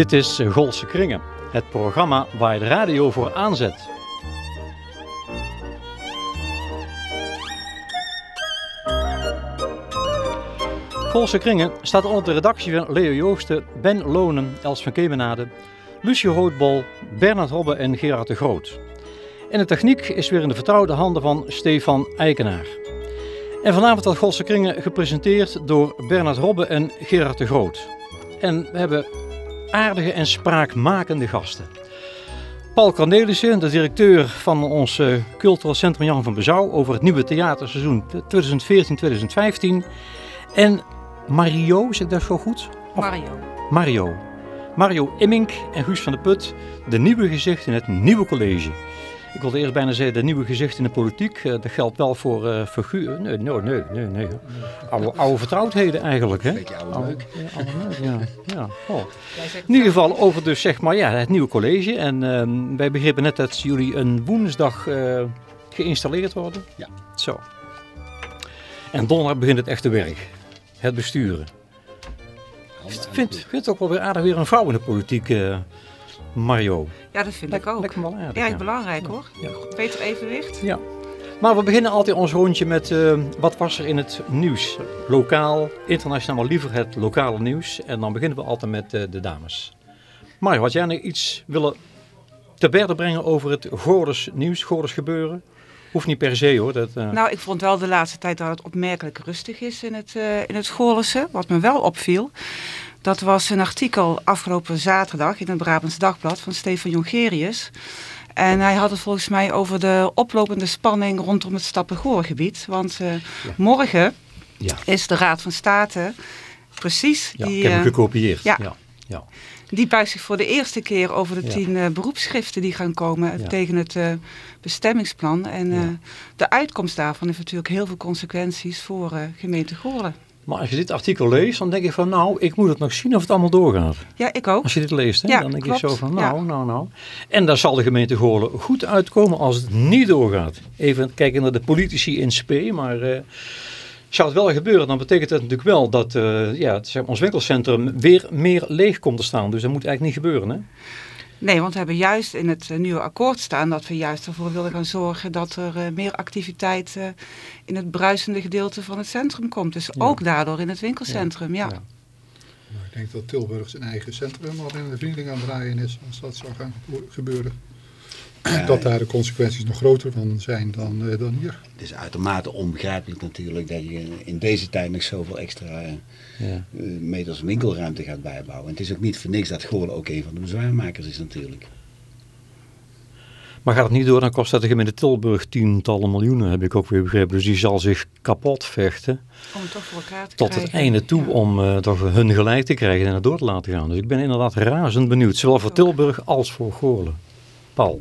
Dit is Golse Kringen, het programma waar je de radio voor aanzet. Golse Kringen staat onder de redactie van Leo Joosten, Ben Lonen, Els van Kemenade, Lucie Roodbol, Bernard Robbe en Gerard de Groot. En de techniek is weer in de vertrouwde handen van Stefan Eikenaar. En vanavond wordt Golse Kringen gepresenteerd door Bernard Robbe en Gerard de Groot. En we hebben aardige en spraakmakende gasten. Paul Cornelissen, de directeur van ons uh, cultureel centrum Jan van Bezouw over het nieuwe theaterseizoen 2014-2015. En Mario, zeg ik dat zo goed? Of Mario. Mario. Mario Immink en Guus van de Put, de nieuwe gezicht in het nieuwe college. Ik wilde eerst bijna zeggen de nieuwe gezicht in de politiek. Uh, dat geldt wel voor uh, figuren. Nee, nee, nee, nee. nee. Oude, oude vertrouwdheden eigenlijk. Hè? Beetje oude leuk. Ja, ja. ja. Oh. In ieder geval over dus zeg maar ja, het nieuwe college. En uh, wij begrepen net dat jullie een woensdag uh, geïnstalleerd worden. Ja. Zo. En donderdag begint het echte werk. Het besturen. Ik vind, vind het ook wel weer aardig weer een vrouw in de politiek, uh, Mario. Ja, dat vind ik ook. Ja, is ja. belangrijk hoor. Ja. Beter evenwicht. Ja. Maar we beginnen altijd ons rondje met uh, wat was er in het nieuws. Lokaal, internationaal, maar liever het lokale nieuws. En dan beginnen we altijd met uh, de dames. Mario, had jij nog iets willen te berden brengen over het Goorders nieuws, Goorders gebeuren? Hoeft niet per se hoor. Dat, uh... Nou, ik vond wel de laatste tijd dat het opmerkelijk rustig is in het, uh, in het Goorlense. Wat me wel opviel. Dat was een artikel afgelopen zaterdag in het Brabants Dagblad van Stefan Jongerius. En hij had het volgens mij over de oplopende spanning rondom het Stappengoorgebied. Want uh, ja. morgen ja. is de Raad van State precies... Ja, die, ik heb hem gekopieerd. Ja. ja. Die buigt zich voor de eerste keer over de tien uh, beroepsschriften die gaan komen tegen het uh, bestemmingsplan. En de uitkomst daarvan heeft natuurlijk heel veel consequenties voor gemeente Goorlen. Maar als je dit artikel leest, dan denk je van nou, ik moet het nog zien of het allemaal doorgaat. Ja, ik ook. Als je dit leest, hè, ja, dan denk klopt. je zo van nou, ja. nou, nou. En daar zal de gemeente Goorlen goed uitkomen als het niet doorgaat. Even kijken naar de politici in spe, maar uh, zou het wel gebeuren, dan betekent dat natuurlijk wel dat uh, ja, zeg maar, ons winkelcentrum weer meer leeg komt te staan. Dus dat moet eigenlijk niet gebeuren, hè? Nee, want we hebben juist in het uh, nieuwe akkoord staan dat we juist ervoor willen gaan zorgen dat er uh, meer activiteit uh, in het bruisende gedeelte van het centrum komt. Dus ja. ook daardoor in het winkelcentrum, ja. ja. ja. Nou, ik denk dat Tilburg zijn eigen centrum al in de vriending aan het draaien is als dat zou gaan gebeuren. dat daar de consequenties nog groter van zijn dan, uh, dan hier. Het is uitermate onbegrijpelijk natuurlijk dat je in deze tijd nog zoveel extra uh, ja. uh, meters winkelruimte gaat bijbouwen. En het is ook niet voor niks dat Goorlen ook een van de bezwaarmakers is natuurlijk. Maar gaat het niet door, dan kost dat de gemeente Tilburg tientallen miljoenen, heb ik ook weer begrepen. Dus die zal zich kapot vechten. Om het toch voor elkaar te Tot krijgen. het einde toe ja. om uh, toch hun gelijk te krijgen en het door te laten gaan. Dus ik ben inderdaad razend benieuwd, zowel voor Tilburg als voor Goorlen. Paul.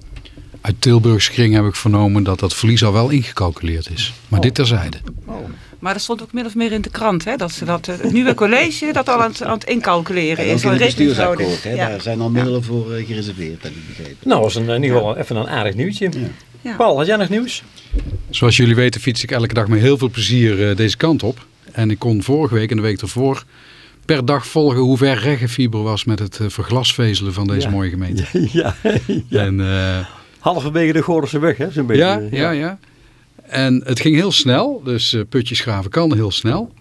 Uit Tilburgse kring heb ik vernomen dat dat verlies al wel ingecalculeerd is. Maar oh. dit terzijde. Oh. Maar dat stond ook min of meer in de krant, hè? dat ze dat, het nieuwe college dat al aan het, aan het incalculeren ja, is. in het bestuursakkoord, hè? Ja. daar zijn al middelen voor uh, gereserveerd, heb ik begrepen. Nou, dat was een, in ieder geval even een aardig nieuwtje. Paul, had jij nog nieuws? Zoals jullie weten fiets ik elke dag met heel veel plezier deze kant op. En ik kon vorige week en de week ervoor per dag volgen hoe ver Reggefiber was met het verglasvezelen van deze mooie gemeente. Ja, ja. En, uh, Halverwege de Goordense weg, hè? Zo'n beetje. Ja, ja, ja. En het ging heel snel, dus uh, putjes graven kan heel snel.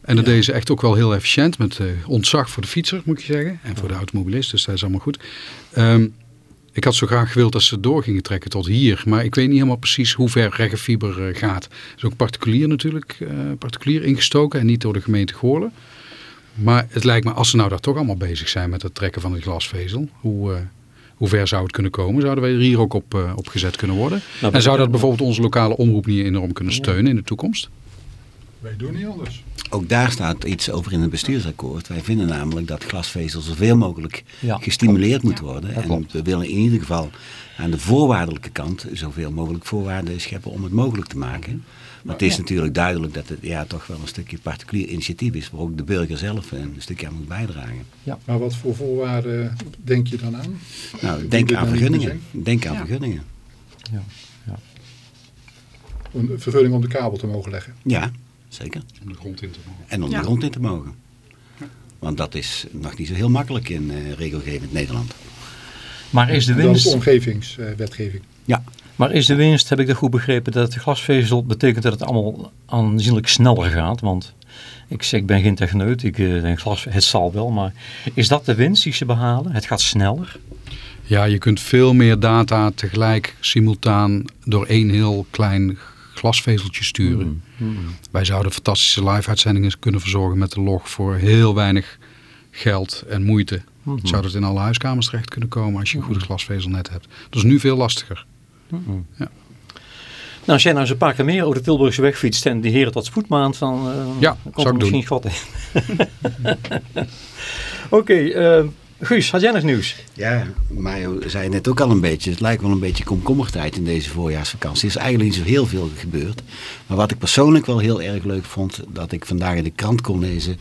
En dat ja. deze echt ook wel heel efficiënt, met uh, ontzag voor de fietser, moet je zeggen. En voor de automobilist, dus dat is allemaal goed. Um, ik had zo graag gewild dat ze door gingen trekken tot hier. Maar ik weet niet helemaal precies hoe ver Reggefiber uh, gaat. Het is ook particulier natuurlijk, particulier ingestoken en niet door de gemeente Goorlen. Maar het lijkt me, als ze nou daar toch allemaal bezig zijn met het trekken van het glasvezel, hoe, uh, hoe ver zou het kunnen komen? Zouden wij er hier ook op, uh, op gezet kunnen worden? Nou, en zou dat bijvoorbeeld onze lokale omroep niet enorm kunnen steunen in de toekomst? Wij doen niet anders. Ook daar staat iets over in het bestuursakkoord. Wij vinden namelijk dat glasvezel zoveel mogelijk ja, gestimuleerd moet worden. Ja, en we willen in ieder geval aan de voorwaardelijke kant zoveel mogelijk voorwaarden scheppen om het mogelijk te maken. Maar het is ja. natuurlijk duidelijk dat het ja, toch wel een stukje particulier initiatief is, waar ook de burger zelf een stukje aan moet bijdragen. Ja. Maar wat voor voorwaarden denk je dan aan? Nou, denk aan vergunningen. Denk aan ja. vergunningen. Ja. Ja. Een vergunning om de kabel te mogen leggen? Ja, zeker. Om de grond in te mogen. En om de grond in te mogen. Want dat is nog niet zo heel makkelijk in uh, regelgevend Nederland. Maar is de winst... Dat is omgevingswetgeving. ja. Maar is de winst, heb ik dat goed begrepen, dat het glasvezel betekent dat het allemaal aanzienlijk sneller gaat? Want ik zeg, ik ben geen techneut, ik denk glas, het zal wel, maar is dat de winst die ze behalen? Het gaat sneller? Ja, je kunt veel meer data tegelijk simultaan door één heel klein glasvezeltje sturen. Mm, mm. Wij zouden fantastische live-uitzendingen kunnen verzorgen met de log voor heel weinig geld en moeite. Mm Zou dat in alle huiskamers terecht kunnen komen als je een goede glasvezelnet hebt. Dat is nu veel lastiger. Ja. Nou, als jij nou eens een paar keer meer over de Tilburgse weg fietst en die heren tot spoedmaand, dan, uh, ja, dan komt er misschien God in. Oké, okay, uh, eh, Guus, had jij nog nieuws? Ja, Mario zei net ook al een beetje. Het lijkt wel een beetje komkommertijd in deze voorjaarsvakantie. Er is eigenlijk niet zo heel veel gebeurd. Maar wat ik persoonlijk wel heel erg leuk vond, dat ik vandaag in de krant kon lezen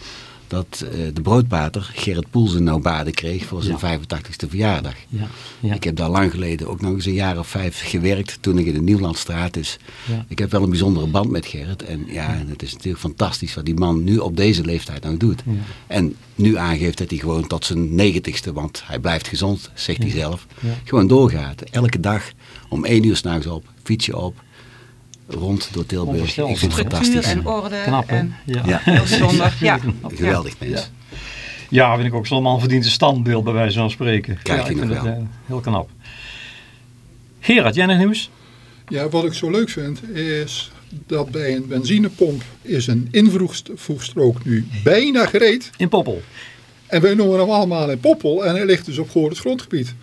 dat uh, de broodpater Gerrit Poels een nou baden kreeg voor zijn 85ste verjaardag. Ja. Ja. Ik heb daar lang geleden ook nog eens een jaar of vijf gewerkt toen ik in de Nieuwlandstraat is. Ja. Ik heb wel een bijzondere band met Gerrit. En ja, het is natuurlijk fantastisch wat die man nu op deze leeftijd nog doet. En nu aangeeft dat hij gewoon tot zijn negentigste, want hij blijft gezond, zegt hij zelf, gewoon doorgaat. Elke dag om één uur s'nachts op, fiets je op, rond door Tilburg. Ik vind het fantastisch. en orde. Knap, en ja. ja. heel zondag. Ja. Geweldig mens. Ja. vind ik ook. Zo'n man verdient een standbeeld bij wijze van spreken. Kijk wel. Het, uh, heel knap. Gerard, jij nog nieuws? Ja, wat ik zo leuk vind is dat bij een benzinepomp is een invoegstrook nu bijna gereed. In Poppel. En wij noemen hem allemaal in Poppel en hij ligt dus op Goorles grondgebied.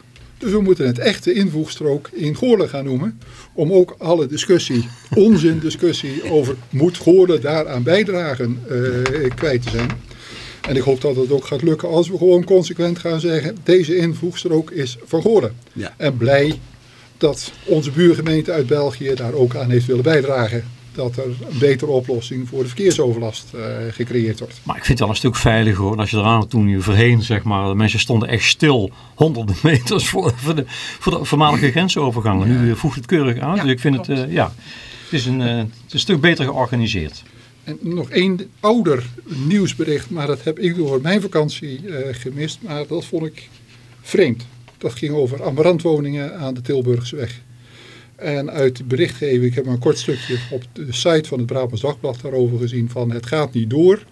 Dus we moeten het echte invoegstrook in Goorlen gaan noemen. Om ook alle discussie, onzin discussie over moet Goorlen daaraan bijdragen uh, kwijt te zijn. En ik hoop dat het ook gaat lukken als we gewoon consequent gaan zeggen deze invoegstrook is van Goorlen. Ja. En blij dat onze buurgemeente uit België daar ook aan heeft willen bijdragen dat er een betere oplossing voor de verkeersoverlast uh, gecreëerd wordt. Maar ik vind het wel een stuk veiliger hoor. Als je eraan toen je voorheen, zeg maar, de mensen stonden echt stil, honderden meters voor, voor, de, voor de voormalige grensovergangen. Ja. Nu voegt het keurig aan. Ja, dus ik vind het, uh, ja, het is, een, uh, het is een stuk beter georganiseerd. En nog één ouder nieuwsbericht, maar dat heb ik door mijn vakantie gemist. Maar dat vond ik vreemd. Dat ging over amarantwoningen aan de Tilburgseweg. En uit de berichtgeving, ik heb maar een kort stukje op de site van het Brabants Dagblad daarover gezien van het gaat niet door.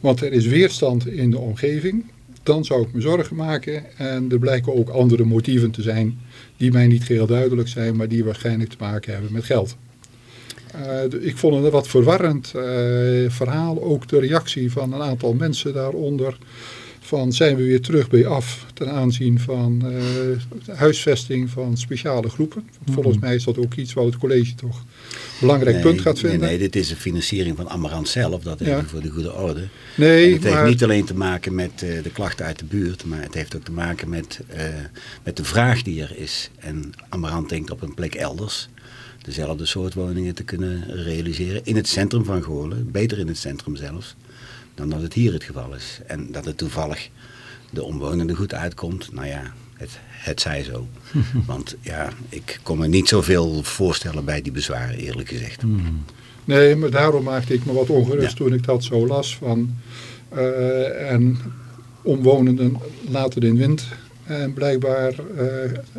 Want er is weerstand in de omgeving. Dan zou ik me zorgen maken. En er blijken ook andere motieven te zijn die mij niet geheel duidelijk zijn, maar die waarschijnlijk te maken hebben met geld. Uh, ik vond het een wat verwarrend uh, verhaal. Ook de reactie van een aantal mensen daaronder van zijn we weer terug bij af ten aanzien van uh, huisvesting van speciale groepen. Volgens mhm. mij is dat ook iets wat het college toch een belangrijk punt gaat vinden. Nee, nee, dit is een financiering van Amarant zelf, dat is ja. voor de goede orde. Nee, en het heeft niet alleen te maken met uh, de klachten uit de buurt, maar het heeft ook te maken met, uh, met de vraag die er is. En Amarant denkt op een plek elders dezelfde soort woningen te kunnen realiseren in het centrum van Goorlen, beter in het centrum zelfs dan dat het hier het geval is. En dat het toevallig de omwonenden goed uitkomt, nou ja, het, het zij zo. Want ja, ik kon me niet zoveel voorstellen bij die bezwaren, eerlijk gezegd. Hmm. Nee, maar daarom maakte ik me wat ongerust toen ik dat zo las. Van, uh, en omwonenden laten in wind. En blijkbaar uh,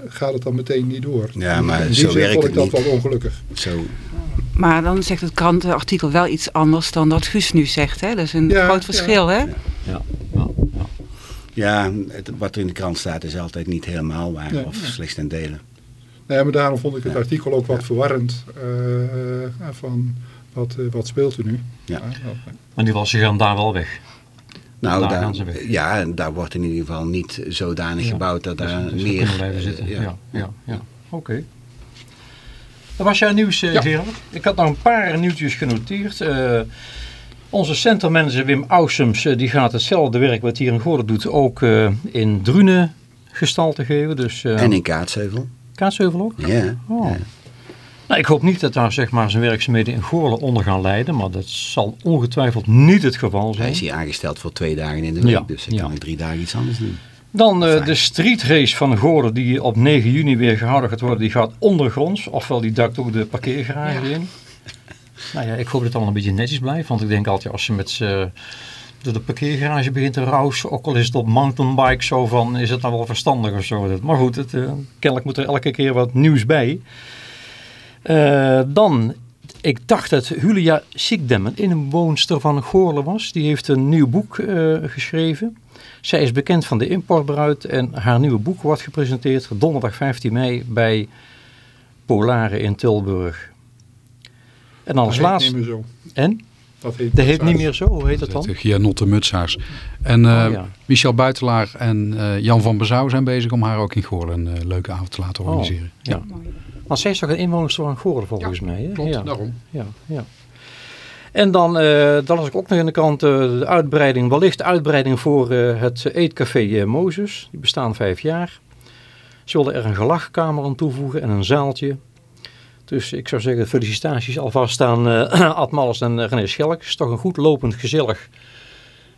gaat het dan meteen niet door. Ja, maar in die zo zin werkt vond het ik dat niet. wel ongelukkig. Zo, Maar dan zegt het krantenartikel wel iets anders dan dat Guus nu zegt. Hè? Dat is een Ja, groot verschil. Hè? Ja, ja, ja. ja, het, wat er in de krant staat is altijd niet helemaal waar, Nee, of slechts ten dele. Nee, maar daarom vond ik het Ja. artikel ook wat Ja. verwarrend. eh, van wat, eh, wat speelt er nu? Ja. Maar ieder geval, ze gaan daar wel weg. Nou, Daar daar, gaan ze weg. ja, en daar wordt in ieder geval niet zodanig Ja. gebouwd dat Dus- daar dus meer... kunnen blijven zitten. ja. Ja, ja, ja. Oké. Dat was jouw nieuws, eh Ja. Gerard. Ik had nog een paar nieuwtjes genoteerd. Eh, onze centermanager Wim Ausums, eh, die gaat hetzelfde werk wat hier in Goorden doet, ook eh, in Drunen gestalte geven. Dus eh En in Kaatsheuvel. Kaatsheuvel ook. Ja. Oh. ja. Nou, ik hoop niet dat daar zeg maar, zijn werkzaamheden in Goorlen onder gaan leiden, maar dat zal ongetwijfeld niet het geval Hij zijn. is hier aangesteld voor twee dagen in de week, Ja, dus hij ja. kan in drie dagen iets anders doen. Dan eh, Fijn. de streetrace van Goorlen die op 9 juni weer gehouden gaat worden. Die gaat ondergronds. Ofwel die duikt ook de parkeergarage Ja. in. Nou ja, ik hoop dat het allemaal een beetje netjes blijft. Want ik denk altijd als ze met z'n- de, de parkeergarage begint te rausen. Ook al is het op mountainbike zo van, is het nou wel verstandig of zo. Maar goed, het, uh, kennelijk moet er elke keer wat nieuws bij. Uh, dan, ik dacht dat Julia Sikdem, een inwoonster van Goorlen was. Die heeft een nieuw boek uh, geschreven. Zij is bekend van de importbruid en haar nieuwe boek wordt gepresenteerd donderdag 15 mei bij Polare in Tilburg. En als laatste... En? Dat heet, dat heet niet meer zo, hoe heet dat dan? Gianotte Mutsaars. En uh, oh, ja. Michel Buitelaar en uh, Jan van Bezouw zijn bezig om haar ook in Goorlen een uh, leuke avond te laten organiseren. Oh, ja. Maar zij is toch een inwoners van Goorlen volgens ja, mij? Hè? klopt, daarom. Ja, ja. En dan, dan las ik ook nog in de krant de uitbreiding, wellicht uitbreiding voor het eetcafé Mozes. Die bestaan vijf jaar. Ze willen er een gelachkamer aan toevoegen en een zaaltje. Dus ik zou zeggen felicitaties alvast aan uh, Ad Malles en uh, René Schelk. Het is toch een goed lopend, gezellig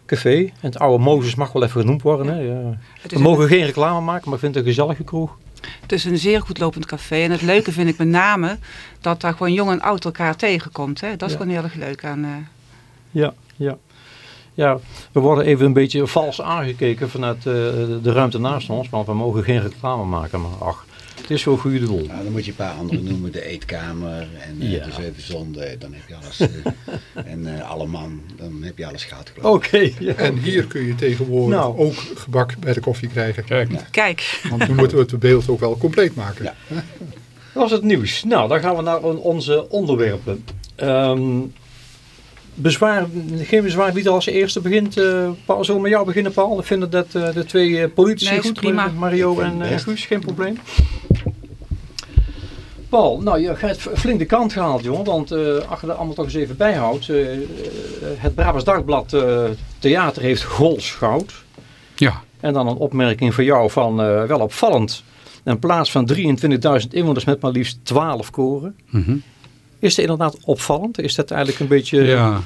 café. En het oude Mozes mag wel even genoemd worden. Hè? Ja. We mogen geen reclame maken, maar ik vind het een gezellige kroeg. Het is een zeer goed lopend café. En het leuke vind ik met name dat daar gewoon jong en oud elkaar tegenkomt. Hè? Dat is gewoon heel erg leuk aan... Uh... Ja, ja. Ja, we worden even een beetje vals aangekeken vanuit de ruimte naast ons. Want we mogen geen reclame maken. Maar ach, het is wel goede doel. Nou, dan moet je een paar andere noemen. De eetkamer en uh, ja. de zeven zonden. Dan heb je alles. Uh, en uh, alle man. Dan heb je alles gehad. Oké. ja. En hier kun je tegenwoordig nou. ook gebak bij de koffie krijgen. Kijk. Ja. Kijk. Want nu moeten we het beeld ook wel compleet maken. Ja. Dat was het nieuws. Nou, dan gaan we naar onze onderwerpen. Um, bezwaar, geen bezwaar wie er als eerste begint. Uh, Paul, zullen we met jou beginnen Paul? Ik vind dat uh, de twee uh, politici nee, goed, prima. Mario en uh, Guus, geen probleem. Paul, nou je hebt flink de kant gehaald jongen, want uh, als je er allemaal toch eens even bijhoudt. Uh, het Brabants Dagblad uh, Theater heeft goud. Ja. En dan een opmerking voor jou van wel opvallend. In plaats van 23.000 inwoners met maar liefst 12 koren. Mm -hmm. Is het inderdaad opvallend? Is dat eigenlijk een beetje... Ja.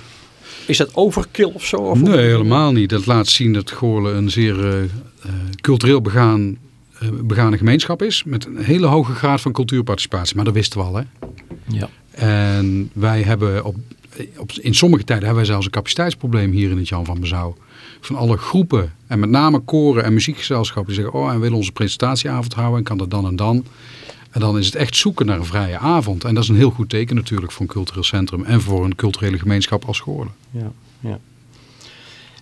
Is dat overkill of zo? Of nee, helemaal niet. Dat laat zien dat Goorlen een zeer cultureel begaan eh, begane gemeenschap is. Met een hele hoge graad van cultuurparticipatie. Maar dat wisten we al. Hè? Ja. En wij hebben op, op, in sommige tijden hebben wij zelfs een capaciteitsprobleem hier in het Jan van Bezouw. Van alle groepen en met name koren en muziekgezelschappen die zeggen... oh, en we willen onze presentatieavond houden en kan dat dan en dan. En dan is het echt zoeken naar een vrije avond. En dat is een heel goed teken natuurlijk voor een cultureel centrum... en voor een culturele gemeenschap als Goorlen. Ja, ja.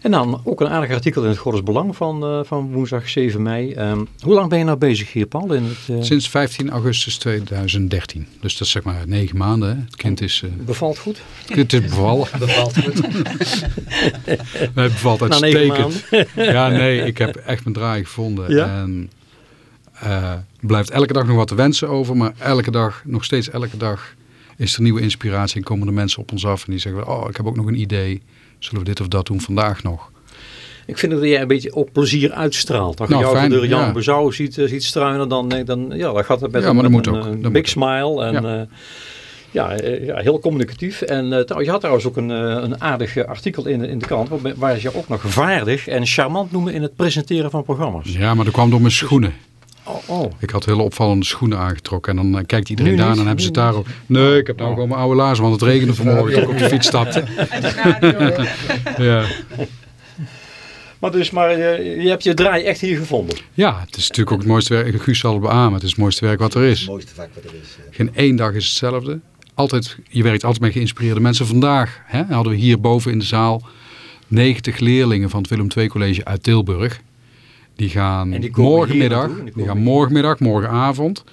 En dan ook een aardig artikel in het Godders Belang van, uh, van woensdag 7 mei. Um, hoe lang ben je nou bezig hier, Paul? In het, uh... Sinds 15 augustus 2013. Dus dat is zeg maar negen maanden. Hè. Het kind is... Uh... Bevalt goed? Het kind is bevallen. bevalt goed. het bevalt uitstekend. ja, nee, ik heb echt mijn draai gevonden. Ja? En blijft elke dag nog wat te wensen over. Maar elke dag, nog steeds elke dag, is er nieuwe inspiratie. En komen de mensen op ons af en die zeggen, oh, ik heb ook nog een idee zullen we dit of dat doen vandaag nog. Ik vind dat jij een beetje op plezier uitstraalt. Als je nou, jou door Jan ja. Bezouw ziet, uh, ziet struinen, dan, dan, ja, dan gaat het met ja, maar een, moet ook. een, big smile. En, ja. Uh, ja, ja, heel communicatief. En uh, je had trouwens ook een, een aardig artikel in, in de krant, waar, waar je ook nog vaardig en charmant noemen in het presenteren van programma's. Ja, maar dat kwam door mijn schoenen. Oh, oh. Ik had hele opvallende schoenen aangetrokken. En dan uh, kijkt iedereen daar en dan hebben ze het daarop. Nee, ik heb nou oh. gewoon mijn oude laarzen, want het regende vanmorgen toen ik op de fiets stapte. ja. Maar dus, maar je, je, hebt je draai echt hier gevonden? Ja, het is natuurlijk ook het mooiste werk. Guus zal het beamen. Het is het mooiste werk wat er is. Het mooiste vak wat er is. Geen één dag is hetzelfde. Altijd, je werkt altijd met geïnspireerde mensen. Vandaag hè, hadden we hier boven in de zaal 90 leerlingen van het Willem II College uit Tilburg. Die gaan morgenmiddag, die, gaan morgenmiddag, morgenavond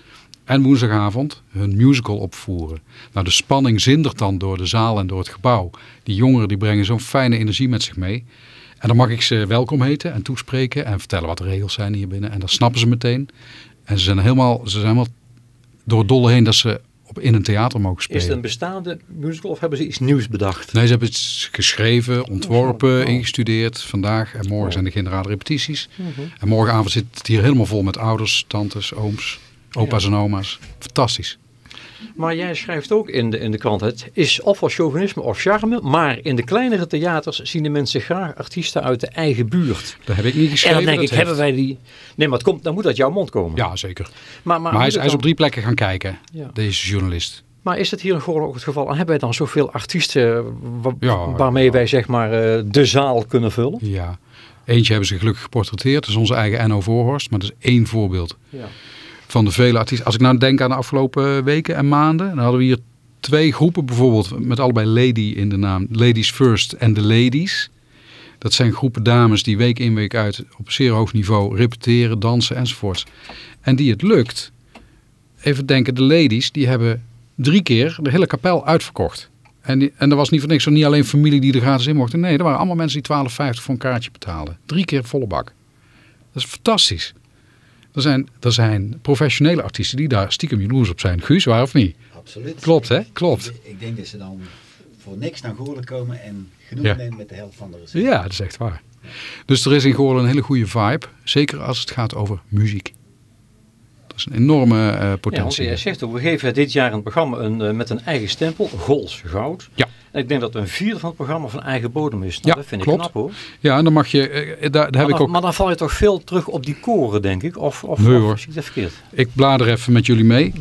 en woensdagavond hun musical opvoeren. Nou, de spanning zindert dan door de zaal en door het gebouw. Die jongeren die brengen zo'n fijne energie met zich mee. En dan mag ik ze welkom heten en toespreken en vertellen wat de regels zijn hier binnen. En dat snappen ze meteen. En ze zijn helemaal, ze zijn helemaal door het dolle heen dat ze op, in een theater mogen spelen. Is het een bestaande musical of hebben ze iets nieuws bedacht? Nee, ze hebben het geschreven, ontworpen, oh. ingestudeerd. Vandaag en morgen oh. zijn de generale repetities. Mm -hmm. En morgenavond zit het hier helemaal vol met ouders, tantes, ooms, opa's ja. en oma's. Fantastisch. Maar jij schrijft ook in de, in de krant, het is ofwel chauvinisme of charme, maar in de kleinere theaters zien de mensen graag artiesten uit de eigen buurt. Dat heb ik niet geschreven. En dan denk ik, hebben wij die... Nee, maar het komt, dan moet uit jouw mond komen. Ja, zeker. Maar, maar, maar hij, is, hij is op drie plekken gaan kijken, ja. deze journalist. Maar is het hier in Goorlen ook het geval? En hebben wij dan zoveel artiesten waarmee wij zeg maar de zaal kunnen vullen? Ja, eentje hebben ze gelukkig geportretteerd. Dat is onze eigen Enno Voorhorst, maar dat is één voorbeeld. Ja. Van de vele artiesten. Als ik nou denk aan de afgelopen weken en maanden, dan hadden we hier twee groepen bijvoorbeeld met allebei lady in de naam. Ladies First en The Ladies. Dat zijn groepen dames die week in week uit op zeer hoog niveau repeteren, dansen enzovoort. En die het lukt. Even denken, de ladies die hebben drie keer de hele kapel uitverkocht. En, en er was niet voor niks, niet alleen familie die er gratis in mochten. Nee, er waren allemaal mensen die 12,50 voor een kaartje betaalden. Drie keer volle bak. Dat is fantastisch. Er zijn, er zijn professionele artiesten die daar stiekem jaloers op zijn. Guus, waar of niet? Absoluut. Klopt, hè? Klopt. Ik denk dat ze dan voor niks naar Goorlen komen en genoeg ja. nemen met de helft van de receptie. Ja, dat is echt waar. Dus er is in Goorlen een hele goede vibe. Zeker als het gaat over muziek. Dat is een enorme uh, potentie. Ja, je zegt ook, we geven dit jaar een programma een, uh, met een eigen stempel, Gols Goud. Ja. En ik denk dat een vierde van het programma van eigen bodem is. Nou, ja, dat vind klopt. ik knap hoor. Ja, en dan mag je, uh, daar, daar maar, heb ik ook... maar dan val je toch veel terug op die koren, denk ik? Of, of, nee, of, ik dat verkeerd? Ik blader even met jullie mee.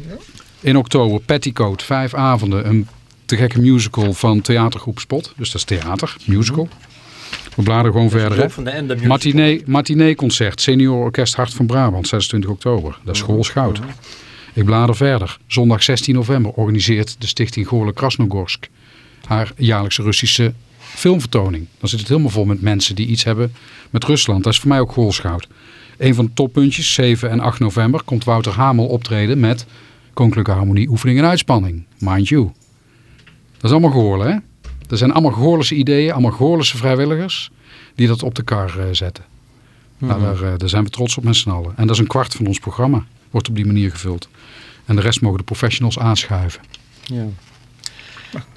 In oktober, Petticoat, vijf avonden, een te gekke musical van theatergroep Spot. Dus dat is theater, musical. We bladeren gewoon verder. Matinee, matinee concert, senior orkest Hart van Brabant, 26 oktober. Dat is schoolschout. Ik blader verder. Zondag 16 november organiseert de stichting Goorle Krasnogorsk haar jaarlijkse Russische filmvertoning. Dan zit het helemaal vol met mensen die iets hebben met Rusland. Dat is voor mij ook schoolschout. Een van de toppuntjes, 7 en 8 november, komt Wouter Hamel optreden met Koninklijke Harmonie Oefening en Uitspanning. Mind you. Dat is allemaal Goorlen, hè? Er zijn allemaal Goorlense ideeën, allemaal Goorlense vrijwilligers die dat op de kar uh, zetten. Mm -hmm. nou, daar, daar, zijn we trots op met z'n allen. En dat is een kwart van ons programma, wordt op die manier gevuld. En de rest mogen de professionals aanschuiven. Ja.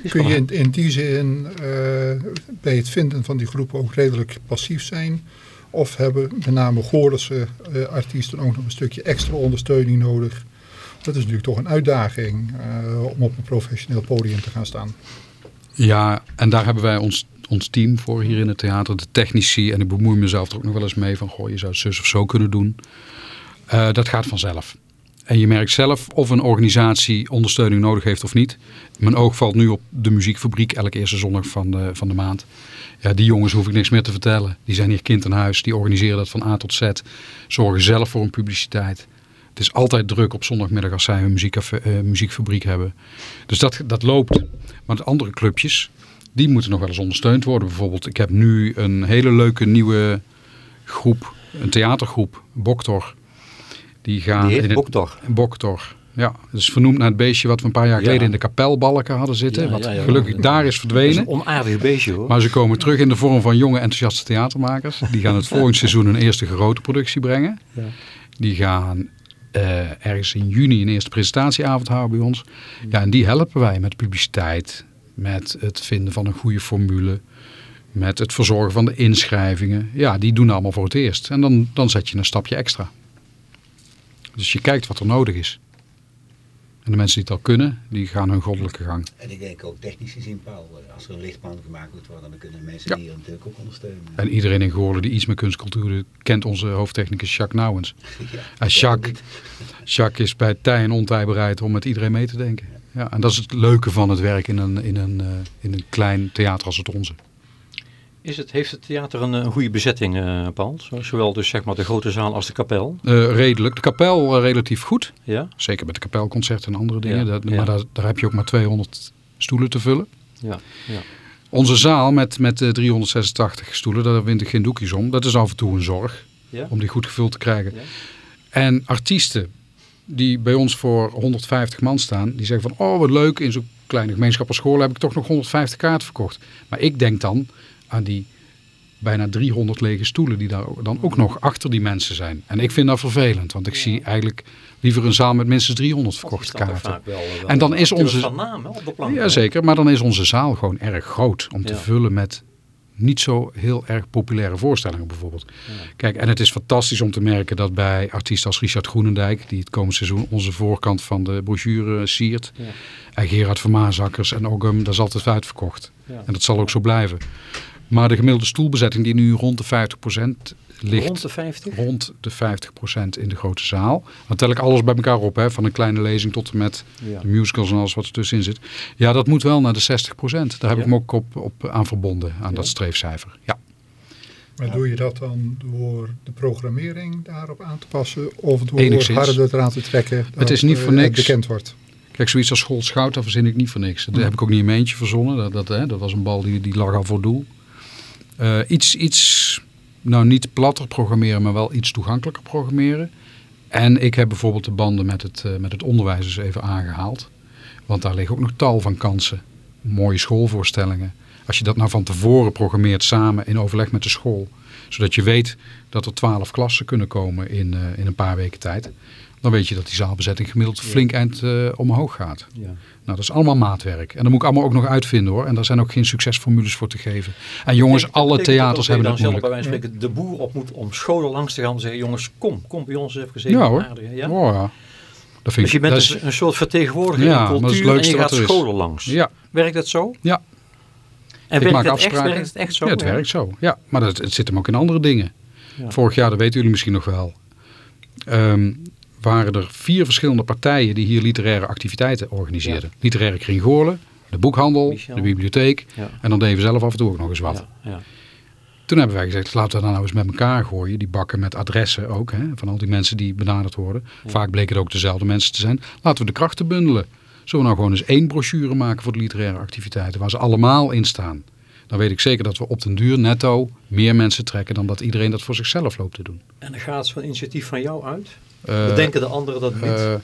Kun je in, in die zin uh, bij het vinden van die groepen ook redelijk passief zijn? Of hebben met name Goorlense artiesten ook nog een stukje extra ondersteuning nodig? Dat is natuurlijk toch een uitdaging om op een professioneel podium te gaan staan. Ja, en daar hebben wij ons, ons team voor hier in het theater, de technici. En ik bemoei mezelf er ook nog wel eens mee van, goh, je zou het zus of zo kunnen doen. Uh, dat gaat vanzelf. En je merkt zelf of een organisatie ondersteuning nodig heeft of niet. Mijn oog valt nu op de muziekfabriek elke eerste zondag van de, van de maand. Ja, die jongens hoef ik niks meer te vertellen. Die zijn hier kind aan huis, die organiseren dat van A tot Z. Zorgen zelf voor een publiciteit. Het is altijd druk op zondagmiddag als zij een muziek, uh, muziekfabriek hebben. Dus dat, dat loopt. Maar de andere clubjes, die moeten nog wel eens ondersteund worden. Bijvoorbeeld, ik heb nu een hele leuke nieuwe groep, een theatergroep, Boktor. Die gaan die in het, Boktor? Boktor, ja. Dat is vernoemd naar het beestje wat we een paar jaar geleden ja. in de kapelbalken hadden zitten. Ja, wat ja, gelukkig daar is verdwenen. Dat is een onaardig beestje hoor. Maar ze komen terug in de vorm van jonge enthousiaste theatermakers. Die gaan het volgend seizoen een eerste grote productie brengen. Die gaan uh, ergens in juni een eerste presentatieavond houden bij ons. Ja, en die helpen wij met publiciteit, met het vinden van een goede formule, met het verzorgen van de inschrijvingen. Ja, die doen allemaal voor het eerst. En dan, dan zet je een stapje extra. Dus je kijkt wat er nodig is. En de mensen die het al kunnen, die gaan hun goddelijke gang. En ik denk ook technisch gezien, Paul, eh, als er een lichtman gemaakt moet worden, dan kunnen mensen ja. hier natuurlijk ook ondersteunen. En iedereen in Goorlen die iets met kunstcultuur kent onze hoofdtechnicus Jacques Nouwens. Ja, en Jacques, Jacques is bij tij en ontij bereid om met iedereen mee te denken. Ja, en dat is het leuke van het werk in een, in een, uh, in een klein theater als het onze. Is het, heeft het theater een, een goede bezetting, uh, Paul? Zowel dus zeg maar de grote zaal als de kapel? Uh, redelijk. De kapel uh, relatief goed. Ja? Zeker met de kapelconcerten en andere dingen. Ja, dat, ja. Maar daar, daar, heb je ook maar 200 stoelen te vullen. Ja, ja. Onze zaal met, met 386 stoelen, daar wint ik geen doekjes om. Dat is af en toe een zorg. Om die goed gevuld te krijgen. En artiesten die bij ons voor 150 man staan, die zeggen van... Oh, wat leuk, in zo'n kleine gemeenschap als school heb ik toch nog 150 kaarten verkocht. Maar ik denk dan aan die bijna 300 lege stoelen die daar dan ook nog achter die mensen zijn. En ik vind dat vervelend, want ik ja. zie eigenlijk liever een zaal met minstens 300 verkochte kaarten. Wel, wel en dan is onze... Van naam, op de plank, ja, zeker, maar dan is onze zaal gewoon erg groot om te vullen met niet zo heel erg populaire voorstellingen bijvoorbeeld. Ja. Kijk, en het is fantastisch om te merken dat bij artiesten als Richard Groenendijk, die het komend seizoen onze voorkant van de brochure siert, en Gerard van Maasakkers en Ogum, dat is altijd uitverkocht. En dat zal ook zo blijven. Maar de gemiddelde stoelbezetting die nu rond de 50% ligt. Rond de 50? Rond de 50% in de grote zaal. Dan tel ik alles bij elkaar op. Hè, van een kleine lezing tot en met Ja. de musicals en alles wat er tussenin zit. Ja, dat moet wel naar de 60%. Daar heb Ja. ik me ook op, op aan verbonden. Aan Ja. dat streefcijfer. Ja. Maar doe je dat dan door de programmering daarop aan te passen? Of door Enigszins. harder eraan te trekken? dat, is niet eh, voor niks. het bekend wordt. Kijk, zoiets als school Schout, dat verzin ik niet voor niks. Dat heb ik ook niet in mijn eentje verzonnen. Dat, dat, hè, dat was een bal die, die lag al voor doel. Eh, iets, iets, nou niet platter programmeren, maar wel iets toegankelijker programmeren. En ik heb bijvoorbeeld de banden met het, eh, met het onderwijs eens even aangehaald. Want daar liggen ook nog tal van kansen. Mooie schoolvoorstellingen. Als je dat nou van tevoren programmeert samen in overleg met de school. Zodat je weet dat er twaalf klassen kunnen komen in, eh, in een paar weken tijd. Dan weet je dat die zaalbezetting gemiddeld flink eind eh, omhoog gaat. Ja. Nou, dat is allemaal maatwerk. En dat moet ik allemaal ook nog uitvinden hoor. En daar zijn ook geen succesformules voor te geven. En jongens, alle theaters dat hebben dat dan zelf moeilijk. bij wijze van de boer op moet om scholen langs te gaan en zeggen, jongens, kom, kom bij ons even gezeten. Ja hoor. aardig, Ja? Oh, ja. Dat vind Dus je bent dat is- een soort vertegenwoordiger Ja, in cultuur en je gaat scholen langs. ja, Werkt dat zo? ja. En ik maak het, echt, afspraken. werkt het echt zo? ja, het werkt zo. Ja, maar dat, het zit hem ook in andere dingen. Vorig jaar, dat weten jullie misschien nog wel, ehm, waren er vier verschillende partijen die hier literaire activiteiten organiseerden. Literaire kring Goorlen, de boekhandel, Michel. de bibliotheek Ja. en dan deden we zelf af en toe ook nog eens wat. Ja, ja. Toen hebben wij gezegd, laten we dat nou eens met elkaar gooien. Die bakken met adressen ook, hè, van al die mensen die benaderd worden. Vaak bleken het ook dezelfde mensen te zijn. Laten we de krachten bundelen. Zullen we nou gewoon eens één brochure maken voor de literaire activiteiten, waar ze allemaal in staan. Dan weet ik zeker dat we op den duur netto meer mensen trekken dan dat iedereen dat voor zichzelf loopt te doen. En dan gaat het van initiatief van jou uit? Eh, Bedenken de anderen dat niet? eh,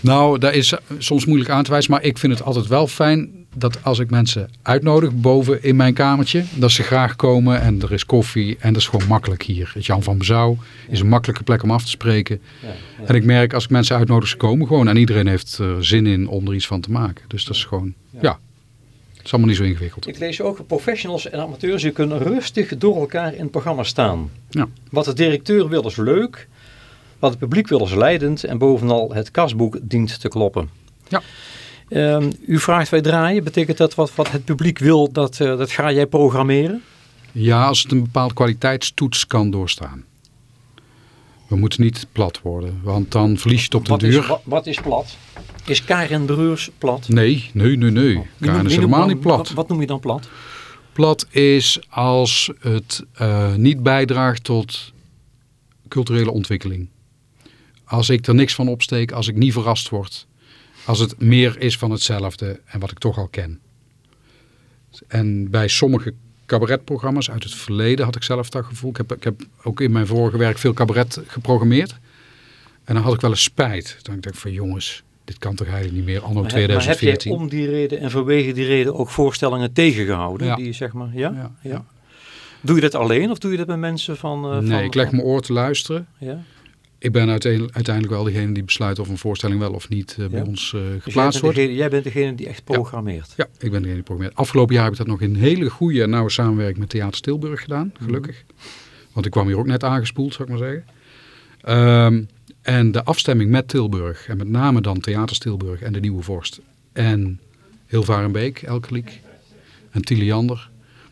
nou, dat is soms moeilijk aan te wijzen, maar ik vind het altijd wel fijn dat als ik mensen uitnodig boven in mijn kamertje, dat ze graag komen en er is koffie en dat is gewoon makkelijk hier. Het Jan van Bezouw is een makkelijke plek om af te spreken. ja, ja. En ik merk als ik mensen uitnodig, ze komen gewoon en iedereen heeft er zin in om er iets van te maken. Dus dat is gewoon, ja, het is allemaal niet zo ingewikkeld. Ik lees ook, professionals en amateurs, die kunnen rustig door elkaar in het programma staan. Ja. Wat de directeur wil is leuk, wat het publiek wil is leidend en bovenal het kasboek dient te kloppen. Ja. Ehm, u vraagt wij draaien, betekent dat wat, wat het publiek wil, dat, eh, dat ga jij programmeren? Ja, als het een bepaald kwaliteitstoets kan doorstaan. We moeten niet plat worden, want dan verlies je het op de Wat duur. is, wat, wat is plat? Is Karen Breurs plat? Nee, nee, nee, nee. Wie Karen noem- is helemaal noem- niet plat. Wat, wat noem je dan plat? Plat is als het eh, niet bijdraagt tot culturele ontwikkeling. Als ik er niks van opsteek, als ik niet verrast word. Als het meer is van hetzelfde en wat ik toch al ken. En bij sommige cabaretprogramma's uit het verleden had ik zelf dat gevoel. Ik heb, ik heb ook in mijn vorige werk veel cabaret geprogrammeerd. En dan had ik wel eens spijt. Dan dacht ik van jongens, dit kan toch eigenlijk niet meer anno Maar, heb- maar heb 2014. jij om die reden en vanwege die reden ook voorstellingen tegengehouden? Ja. Die, zeg maar, ja? Ja, ja. Doe je dat alleen of doe je dat met mensen van... eh, nee, van, ik leg mijn oor te luisteren. Ja? Ik ben uiteindelijk wel degene die besluit of een voorstelling wel of niet eh, bij Ja. ons eh, Dus jij geplaatst bent, wordt. degene, jij bent degene die echt programmeert. Ja, ik ben degene die programmeert. Afgelopen jaar heb ik dat nog in hele goede en nauwe samenwerking met Theater Stilburg gedaan, gelukkig. Want ik kwam hier ook net aangespoeld, zou ik maar zeggen. Ehm, en de afstemming met Tilburg, en met name dan Theater Stilburg en de Nieuwe Vorst en Hilvarenbeek, Elkeliek en Tiliander.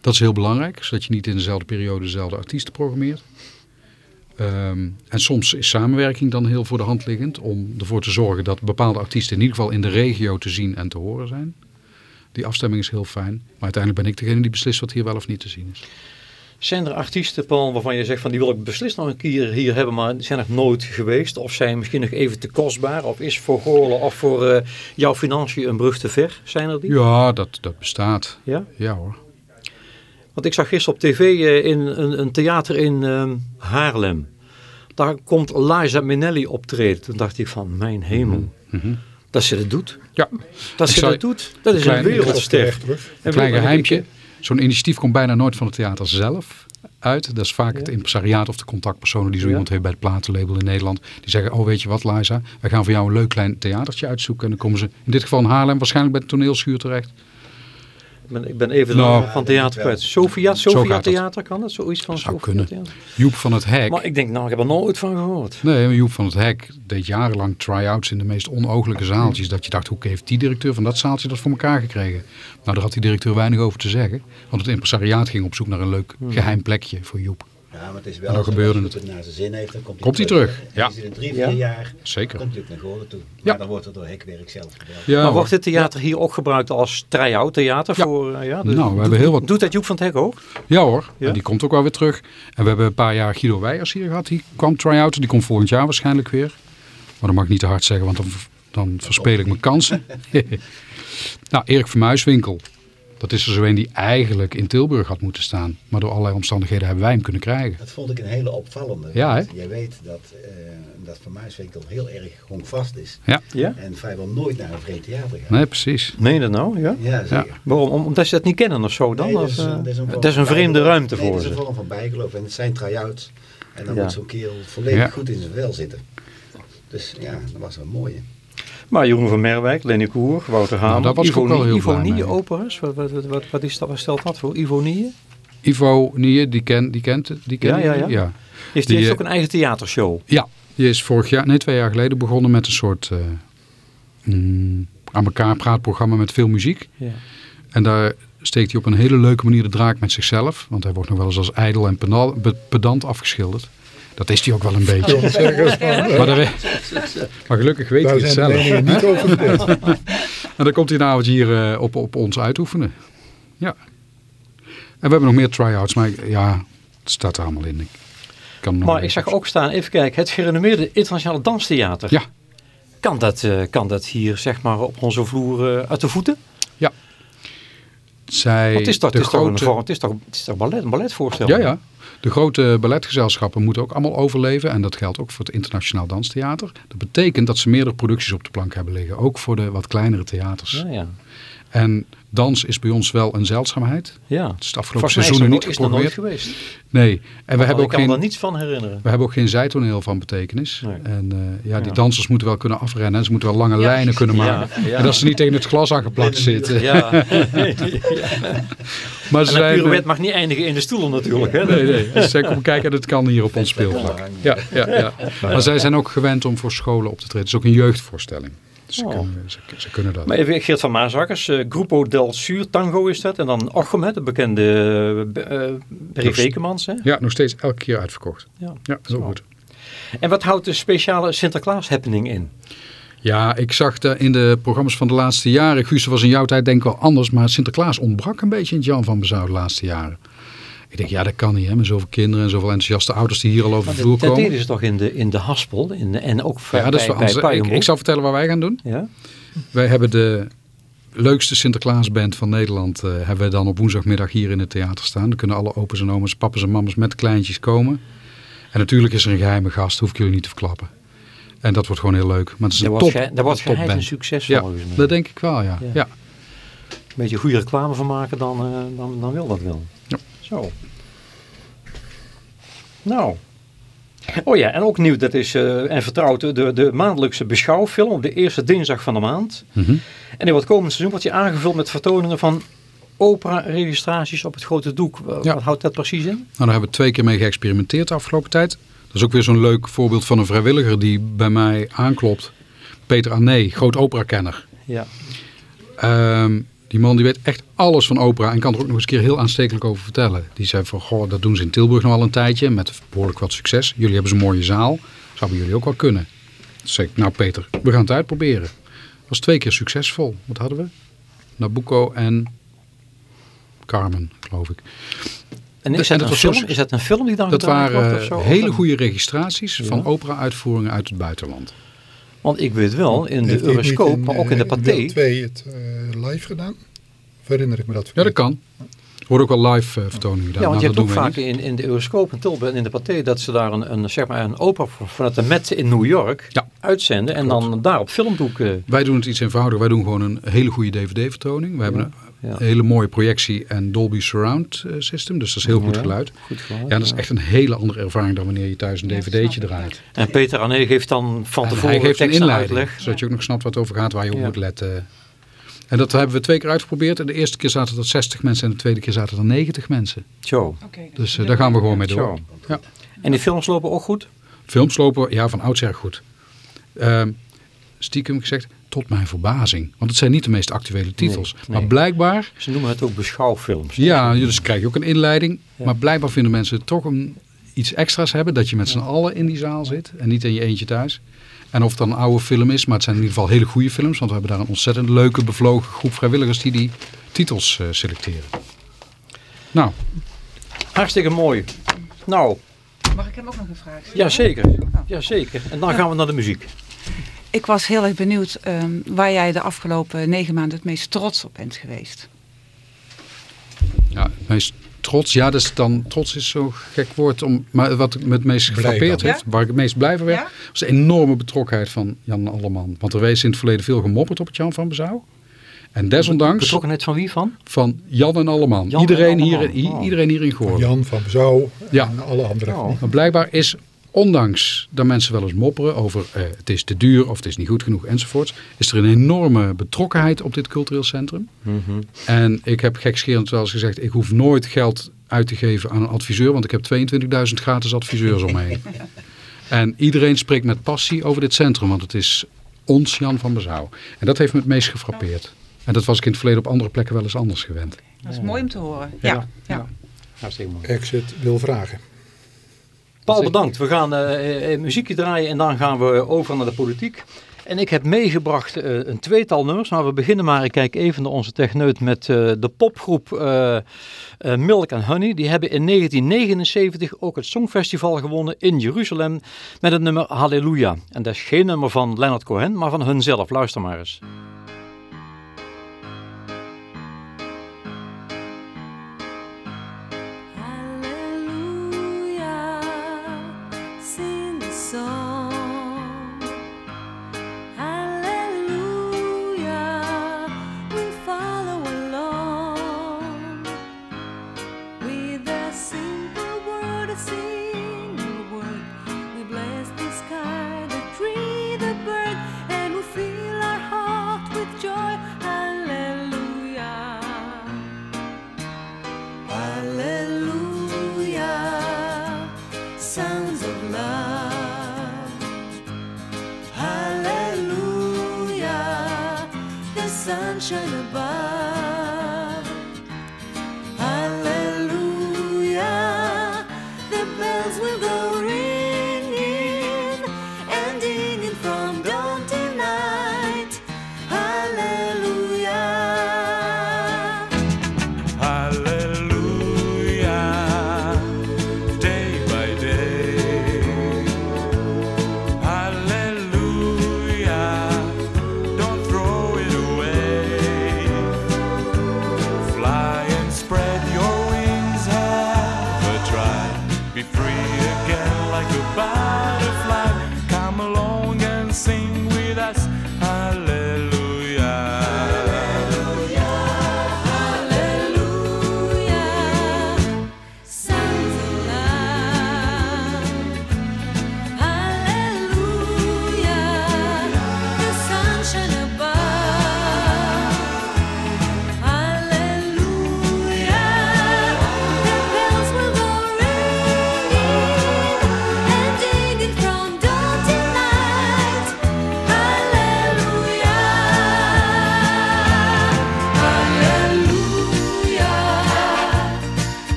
Dat is heel belangrijk, zodat je niet in dezelfde periode dezelfde artiesten programmeert. Ehm, en soms is samenwerking dan heel voor de hand liggend om ervoor te zorgen dat bepaalde artiesten in ieder geval in de regio te zien en te horen zijn. Die afstemming is heel fijn, maar uiteindelijk ben ik degene die beslist wat hier wel of niet te zien is. Zijn er artiesten, Paul, waarvan je zegt van die wil ik beslist nog een keer hier hebben, maar die zijn er nooit geweest? Of zijn misschien nog even te kostbaar? Of is voor Goorlen of voor eh, jouw financiën een brug te ver? Zijn er die? Ja, dat, dat bestaat. Ja? Ja hoor. Want ik zag gisteren op tv eh, in een, een theater in ehm, Haarlem. Daar komt Liza Minnelli optreden. Toen dacht ik van, mijn hemel. Mhm. Dat ze dat doet. Ja, Dat Ik ze dat doet. Dat is Klein- een wereldster. terug. En klein geheimtje. Zo'n initiatief komt bijna nooit van het theater zelf uit. Dat is vaak het impresariaat of de contactpersonen die zo Ja. iemand heeft bij het platenlabel in Nederland. Die zeggen, oh weet je wat Liza, wij gaan voor jou een leuk klein theatertje uitzoeken. En dan komen ze in dit geval in Haarlem, waarschijnlijk bij het toneelschuur terecht. Ben, ik ben even Nou, van theater kwijt. Sofia, Sofia. Theater, kan dat? Zoiets van Zou Sofia kunnen. Theater? Joep van het Hek. Maar ik denk, nou, ik heb er nooit van gehoord. Nee, maar Joep van het Hek deed jarenlang try-outs in de meest onogelijke zaaltjes. Dat je dacht, hoe heeft die directeur van dat zaaltje dat voor elkaar gekregen? Nou, daar had die directeur weinig over te zeggen. Want het impresariaat ging op zoek naar een leuk geheim plekje voor Joep. Ja, maar het is En wel dan zo, gebeurde als het. het naar zijn zin heeft, dan komt hij, Komt hij terug, En ja. Is hij in drie, Ja. vier jaar, Zeker. komt hij ook naar Goorlen toe. Ja. Maar dan wordt er door Hekwerk zelf gebeld. Ja, maar wordt dit theater hier ook gebruikt als try-out theater? Ja. Voor, eh, ja, Nou, we hebben doet- heel wat- Doet dat Joep van het Hek ook? Ja hoor, Ja? en die komt ook wel weer terug. En we hebben een paar jaar Guido Weijers hier gehad. Die kwam try-outen. Die komt volgend jaar waarschijnlijk weer. Maar dat mag ik niet te hard zeggen, want dan, dan verspeel ik mijn kansen. nou, Erik van Muiswinkel. Dat is er zo een die eigenlijk in Tilburg had moeten staan. Maar door allerlei omstandigheden hebben wij hem kunnen krijgen. Dat vond ik een hele opvallende. Ja, hè? Jij weet dat, eh dat Van Muiswinkel heel erg vast is. Ja, Ja? En vrijwel nooit naar een vreemd theater gaat. nee precies. Meen je dat nou? Ja? Ja, zeker. Waarom? Om- Omdat ze dat niet kennen of zo dan? Nee, dat Of, is, eh, een- dat is een is vreemde ruimte Nee, voor het is ze. een vorm van bijgeloof. En het zijn try-outs. En dan Ja. moet zo'n kerel volledig Ja. goed in zijn vel zitten. Dus ja, dat was wel mooi. hè. Maar Jeroen van Merwijk, Lenny Koer, Wouter Nou, daar was ik ook wel heel Ivonie. Operas, wat, wat, wat, wat, is dat, wat stelt dat voor? Ivonie? Ivo Nieuwe, die, ken, die kent. Die ken Ja, ja, ja. ja. Heeft, Die, die heeft eh, ook een eigen theatershow. Ja, die is vorig jaar, nee twee jaar geleden begonnen met een soort eh, mm, aan elkaar praatprogramma met veel muziek. Ja. En daar steekt hij op een hele leuke manier de draak met zichzelf. Want hij wordt nog wel eens als ijdel en pedant afgeschilderd. Dat is hij ook wel een beetje. Maar, gelukkig weet hij het zelf. niet over. En dan komt hij een avond hier eh, op, op ons uitoefenen. Ja. En we hebben nog meer try-outs, maar ja, het staat er allemaal in. Ik kan nog Maar even- ik zag ook staan, even kijken, het gerenommeerde internationale danstheater. Ja. Kan dat, eh, kan dat hier zeg maar op onze vloer eh, uit de voeten? Zij, Want het is toch, de het is toch, een grote- vorm, het is toch, het is toch ballet, een balletvoorstelling? Ja, ja. De grote balletgezelschappen moeten ook allemaal overleven. En dat geldt ook voor het Internationaal Danstheater. Dat betekent dat ze meerdere producties op de plank hebben liggen. Ook voor de wat kleinere theaters. Ja, ja. En dans is bij ons wel een zeldzaamheid. ja. Het is de afgelopen er niet is er nooit geweest. Nee, en we hebben, ik ook kan me er niets van herinneren. we hebben ook geen zijtoneel van betekenis. Nee. En eh, ja, die Ja. dansers moeten wel kunnen afrennen. Ze moeten wel lange Ja. lijnen kunnen maken. ja. En dat ze niet tegen het glas aangeplakt zitten. Ja. Maar ze zijn, pirouette mag niet eindigen in de stoelen natuurlijk. Hè? Nee, nee. Dus zij komen kijken en het kan hier op ons speelvlak. Ja, ja, ja. Maar zij zijn ook gewend om voor scholen op te treden. Het is ook een jeugdvoorstelling. Ze, Oh. kunnen, ze, ze kunnen dat. Maar even Geert van Maasakkers, eh Grupo del Sur Tango is dat. En dan Ochem, de bekende uh, Vekemans. Hè? Ja, nog steeds elke keer uitverkocht. Ja. Zo. goed. En wat houdt de speciale Sinterklaas happening in? Ja, ik zag de, in de programma's van de laatste jaren, Guus, dat was in jouw tijd denk ik wel anders, maar Sinterklaas ontbrak een beetje in het Jan van Bezouw de laatste jaren. Ik denk, ja, dat kan niet, hè, met zoveel kinderen en zoveel enthousiaste ouders die hier al over de vloer dat, dat komen. deden ze toch in de, in de Haspel in de, en ook Ja, dat is bij, bij. Ik, zal vertellen wat wij gaan doen. Ja? Wij hebben de leukste Sinterklaasband van Nederland eh, hebben we dan op woensdagmiddag hier in het theater staan. Dan kunnen alle opa's en oma's, papa's en mamas met kleintjes komen. En natuurlijk is er een geheime gast, hoef ik jullie niet te verklappen. En dat wordt gewoon heel leuk. Maar het is Dat een wordt, top, ge, dat wordt top een succes Ja, volgens mij. dat denk ik wel, ja. Ja. ja. Een beetje goede reclame van maken, dan, eh, dan, dan wil dat wel. Zo. Nou. Oh ja, en ook nieuw, dat is eh, en vertrouwd, de, de maandelijkse beschouwfilm op de eerste dinsdag van de maand. Mhm. En in wat komend seizoen wordt die aangevuld met vertoningen van opera-registraties op het grote doek. Wat Ja. houdt dat precies in? Nou, daar hebben we twee keer mee geëxperimenteerd de afgelopen tijd. Dat is ook weer zo'n leuk voorbeeld van een vrijwilliger die bij mij aanklopt. Peter Ané, groot operakenner. Ja. Ehm, die man die weet echt alles van opera en kan er ook nog eens een keer heel aanstekelijk over vertellen. Die zei van, goh, dat doen ze in Tilburg nog al een tijdje met behoorlijk wat succes. Jullie hebben zo'n mooie zaal, zouden jullie ook wel kunnen. Dus zei ik, nou Peter, we gaan het uitproberen. was twee keer succesvol. Wat hadden we? Nabucco en Carmen, geloof ik. En Dat- is en dat, dat een film? zo- Is dat een film die dan Dat of waren zo? Of hele een- goede registraties Ja. van opera-uitvoeringen uit het buitenland. Want ik weet wel, in de Heeft Euroscoop, maar ook in de eh, Pathé. deel 2 het eh, live gedaan? Of herinner ik me dat? Ja, dat kan. Worden ook wel live eh, vertoningen gedaan. Ja, want je maar hebt ook vaak in, in de Euroscoop en Tilburg en in de Pathé dat ze daar een, een, zeg maar een opera vanuit de Met in New York Ja. uitzenden en dan daar op filmdoek. eh, niet. Wij doen het iets eenvoudiger. Wij doen gewoon een hele goede DVD-vertoning. We hebben een ja. hele mooie projectie en Dolby Surround eh, system. Dus dat is heel goed Ja. geluid. Goed geluid, Ja, dat is ja. echt een hele andere ervaring dan wanneer je thuis een dvd'tje draait. En Peter Ané geeft dan van En tevoren hij geeft een inleiding, uitleg. zodat je ook nog snapt wat over gaat, waar je op Ja. moet letten. En dat hebben we twee keer uitgeprobeerd. En de eerste keer zaten er 60 mensen en de tweede keer zaten er 90 mensen. Zo. Okay, dus uh, daar gaan we gewoon mee door. En die films lopen ook goed? Films lopen, ja, van oudsher goed. Uh, stiekem gezegd, tot mijn verbazing. Want het zijn niet de meest actuele titels. Nee, nee. Maar blijkbaar... Ze noemen het ook beschouwfilms. Ja, dus krijg je ook een inleiding. Ja. Maar blijkbaar vinden mensen het toch een, iets extra's hebben. Dat je met z'n allen in die zaal zit. En niet in je eentje thuis. En of het dan een oude film is. Maar het zijn in ieder geval hele goede films. Want we hebben daar een ontzettend leuke, bevlogen groep vrijwilligers die die titels uh, selecteren. Nou. Hartstikke mooi. Nou. Mag ik hem ook nog een vraag stellen? Jazeker. Jazeker. En dan gaan we naar de muziek. Ik was heel erg benieuwd um, waar jij de afgelopen negen maanden het meest trots op bent geweest. Ja, het meest trots, ja, dus dan trots is zo'n gek woord. Om, maar wat me het meest gefrappeerd heeft, ja? waar ik het meest blij van werd, ja? was de enorme betrokkenheid van Jan Alleman. Want er wees in het verleden veel gemopperd op het Jan van Bezouw. En desondanks... Betrokkenheid van wie van? Van Jan en Alleman. Jan iedereen, en Hier, i, oh. iedereen hierin gehoord. Jan van Bezouw Ja. en alle anderen. Oh. Maar blijkbaar is, ondanks dat mensen wel eens mopperen over eh, het is te duur of het is niet goed genoeg enzovoorts, is er een enorme betrokkenheid op dit cultureel centrum. Mhm. En ik heb gekscherend wel eens gezegd, ik hoef nooit geld uit te geven aan een adviseur, want ik heb 22.000 gratis adviseurs om me heen. En iedereen spreekt met passie over dit centrum, want het is ons Jan van Bezouw. En dat heeft me het meest gefrappeerd. En dat was ik in het verleden op andere plekken wel eens anders gewend. Dat is mooi om te horen. Ja. Ja. ja. Ja. Hartstikke mooi. Exit wil vragen. Paul, bedankt. We gaan eh, eh, muziekje draaien en dan gaan we over naar de politiek. En ik heb meegebracht eh, een tweetal nummers. Maar we beginnen maar, ik kijk even naar onze techneut, met eh, de popgroep eh, eh, Milk and Honey. Die hebben in 1979 ook het Songfestival gewonnen in Jeruzalem met het nummer Halleluja. En dat is geen nummer van Leonard Cohen, maar van hunzelf. Luister maar eens.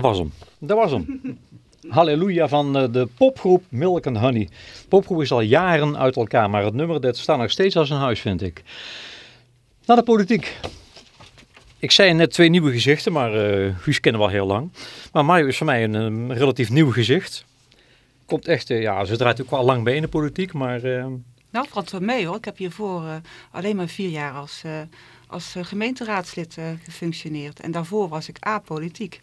Dat was hem. Dat was hem. Halleluja van eh, de popgroep Milk and Honey. De popgroep is al jaren uit elkaar, maar het nummer dat staat nog steeds als een huis, vind ik. Naar de politiek. Ik zei net twee nieuwe gezichten, maar eh Guus kennen we al heel lang. Maar Mario is voor mij een, relatief nieuw gezicht. Komt echt, eh, ja, ze draait ook wel lang bij in de politiek, maar eh, Nou, valt wel mee hoor. Ik heb hiervoor eh, alleen maar vier jaar als, eh, als gemeenteraadslid gefunctioneerd. En daarvoor was ik apolitiek.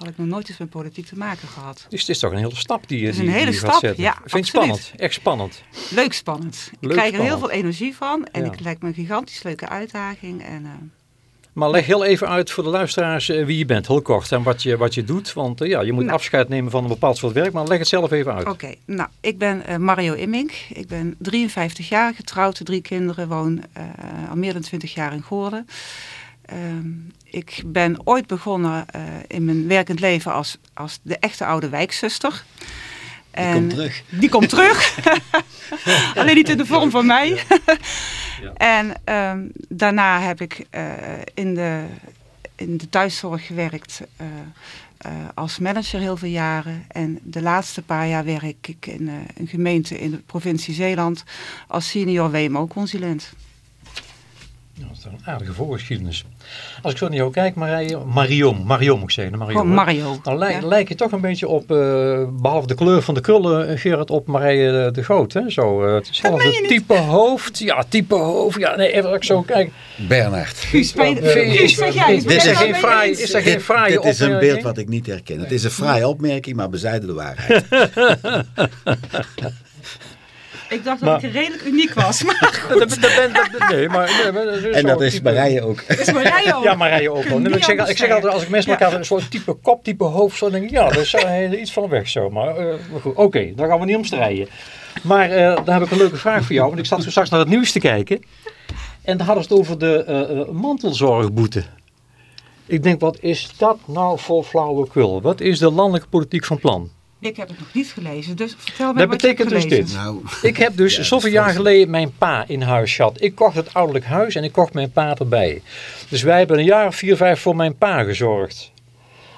Had ik nog nooit iets met politiek te maken gehad. dus het is toch een hele stap die je Het is die, een hele die stap, zetten. ja, Vind je het spannend? Echt spannend. Leuk spannend. Ik Leuk krijg er heel veel energie van. En Ja. het lijkt me een gigantisch leuke uitdaging. En, eh, Maar leg heel even uit voor de luisteraars eh, wie je bent, heel kort. En wat je, wat je doet. Want eh, ja, je moet Nou. afscheid nemen van een bepaald soort werk. Maar leg het zelf even uit. Oké, nou, ik ben Mario Immink. Ik ben 53 jaar, getrouwd, drie kinderen, woon al meer dan 20 jaar in Goorlen. Ehm, ik ben ooit begonnen eh, in mijn werkend leven als, als de echte oude wijkzuster. Die En komt terug. Die komt terug. Alleen niet in de vorm van mij. En ehm, daarna heb ik eh, in, de, in de thuiszorg gewerkt eh, als manager heel veel jaren. En de laatste paar jaar werk ik in een gemeente in de provincie Zeeland als senior WMO-consulent. Dat is toch een aardige voorgeschiedenis. Als ik zo naar jou kijk, Marije, Mario, Mario moet ik zeggen. Mario, Gewoon hè? Mario. Dan lijk, Ja. lijk je toch een beetje op, eh, behalve de kleur van de krullen, eh, Gerard, op Marije de Groot. Hè? Zo, eh, hetzelfde type hoofd. Ja, type hoofd. Ja, nee, even als ik zo kijk. Bernard. Is er geen er fraaie dit is een opmerking? beeld wat ik niet herken. Het is een fraaie opmerking, maar bezijden de waarheid. Ik dacht dat ik redelijk uniek was, maar Dat, dat, nee, maar, nee, maar dat is En dat is type- Marije ook. dat is Marije ook. Ja, Marije ook Nee, Ik zeg, niet ik zeg altijd, als ik mensen Ja. elkaar een soort type kop, type hoofd, zo denk ik, ja, daar is er iets van weg zo. Maar, eh, maar goed, oké, daar gaan we niet om strijden. Maar eh daar heb ik een leuke vraag voor jou, want ik zat zo straks naar het nieuws te kijken. En daar hadden ze het over de eh, eh, mantelzorgboete. Ik denk, wat is dat nou voor flauwekul? Wat is de landelijke politiek van plan? Ik heb het nog niet gelezen, dus vertel me Dat wat je hebt betekent dus dit. Nou, Ik heb dus Ja, zoveel jaar geleden mijn pa in huis gehad. Ik kocht het ouderlijk huis en ik kocht mijn pa erbij. Dus wij hebben een jaar of vier, vijf voor mijn pa gezorgd.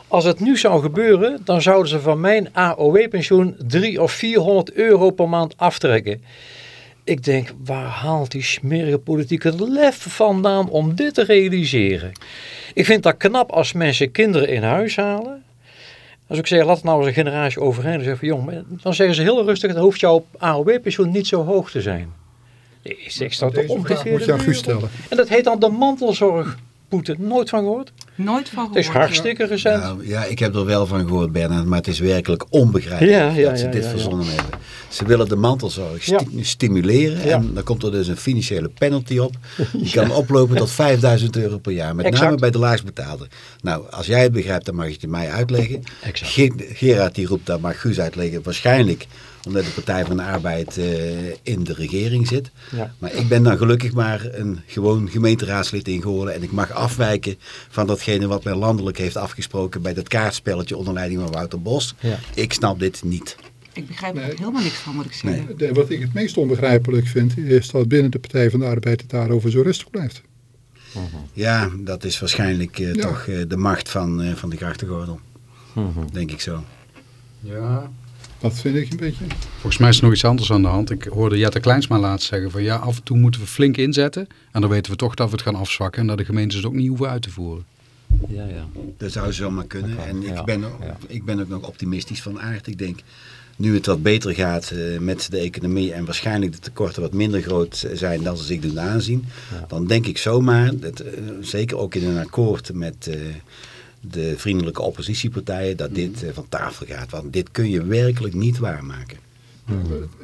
Als het nu zou gebeuren, dan zouden ze van mijn AOW-pensioen 300 of 400 euro per maand aftrekken. Ik denk, waar haalt die smerige politiek het lef vandaan om dit te realiseren? Ik vind dat knap als mensen kinderen in huis halen. Als ik zeg, laat het nou eens een generatie overheen. Dan, zeggen van, jong, dan zeggen ze heel rustig, het hoeft jouw AOW-pensioen niet zo hoog te zijn. Nee, ik zeg, toch vraag omgekeerde moet je aan stellen. En dat heet dan de mantelzorgboete. Nooit van gehoord? Nooit van Het is gehoord. hartstikke recent. nou, ja, ik heb er wel van gehoord, Bernard, maar het is werkelijk onbegrijpelijk Ja, ja, dat ze ja, dit ja, ja. verzonnen hebben. Ze willen de mantelzorg sti- stimuleren Ja. en dan komt er dus een financiële penalty op. Die kan oplopen tot 5000 euro per jaar, met Exact. name bij de laagstbetaalde. Nou, als jij het begrijpt, dan mag je het mij uitleggen. Exact. Ge- Gerard die roept, dat mag Guus uitleggen, waarschijnlijk omdat de Partij van de Arbeid eh, in de regering zit. Ja. Maar ik ben dan gelukkig maar een gewoon gemeenteraadslid in Goorlen. En ik mag afwijken van datgene wat men landelijk heeft afgesproken bij dat kaartspelletje onder leiding van Wouter Bos. Ja. Ik snap dit niet. Ik begrijp er Nee. helemaal niks van, moet ik zeggen. Nee. De- wat ik het meest onbegrijpelijk vind, is dat binnen de Partij van de Arbeid het daarover zo rustig blijft. Ja, dat is waarschijnlijk eh, Ja. toch eh, de macht van, eh, van de grachtengordel. Denk ik zo. Ja. Dat vind ik een beetje... Volgens mij is er nog iets anders aan de hand. Ik hoorde Jette Kleinsma laatst zeggen van ja, af en toe moeten we flink inzetten. En dan weten we toch dat we het gaan afzwakken en dat de gemeentes het ook niet hoeven uit te voeren. Ja, ja. Dat zou zomaar kunnen. En ik, ja, ben, ook- ja. ik ben ook nog optimistisch van aard. Ik denk, nu het wat beter gaat eh, met de economie en waarschijnlijk de tekorten wat minder groot zijn dan ze zich doen aanzien, Ja. dan denk ik zomaar, dat, eh, zeker ook in een akkoord met eh, de vriendelijke oppositiepartijen, dat dit eh, van tafel gaat. Want dit kun je werkelijk niet waarmaken.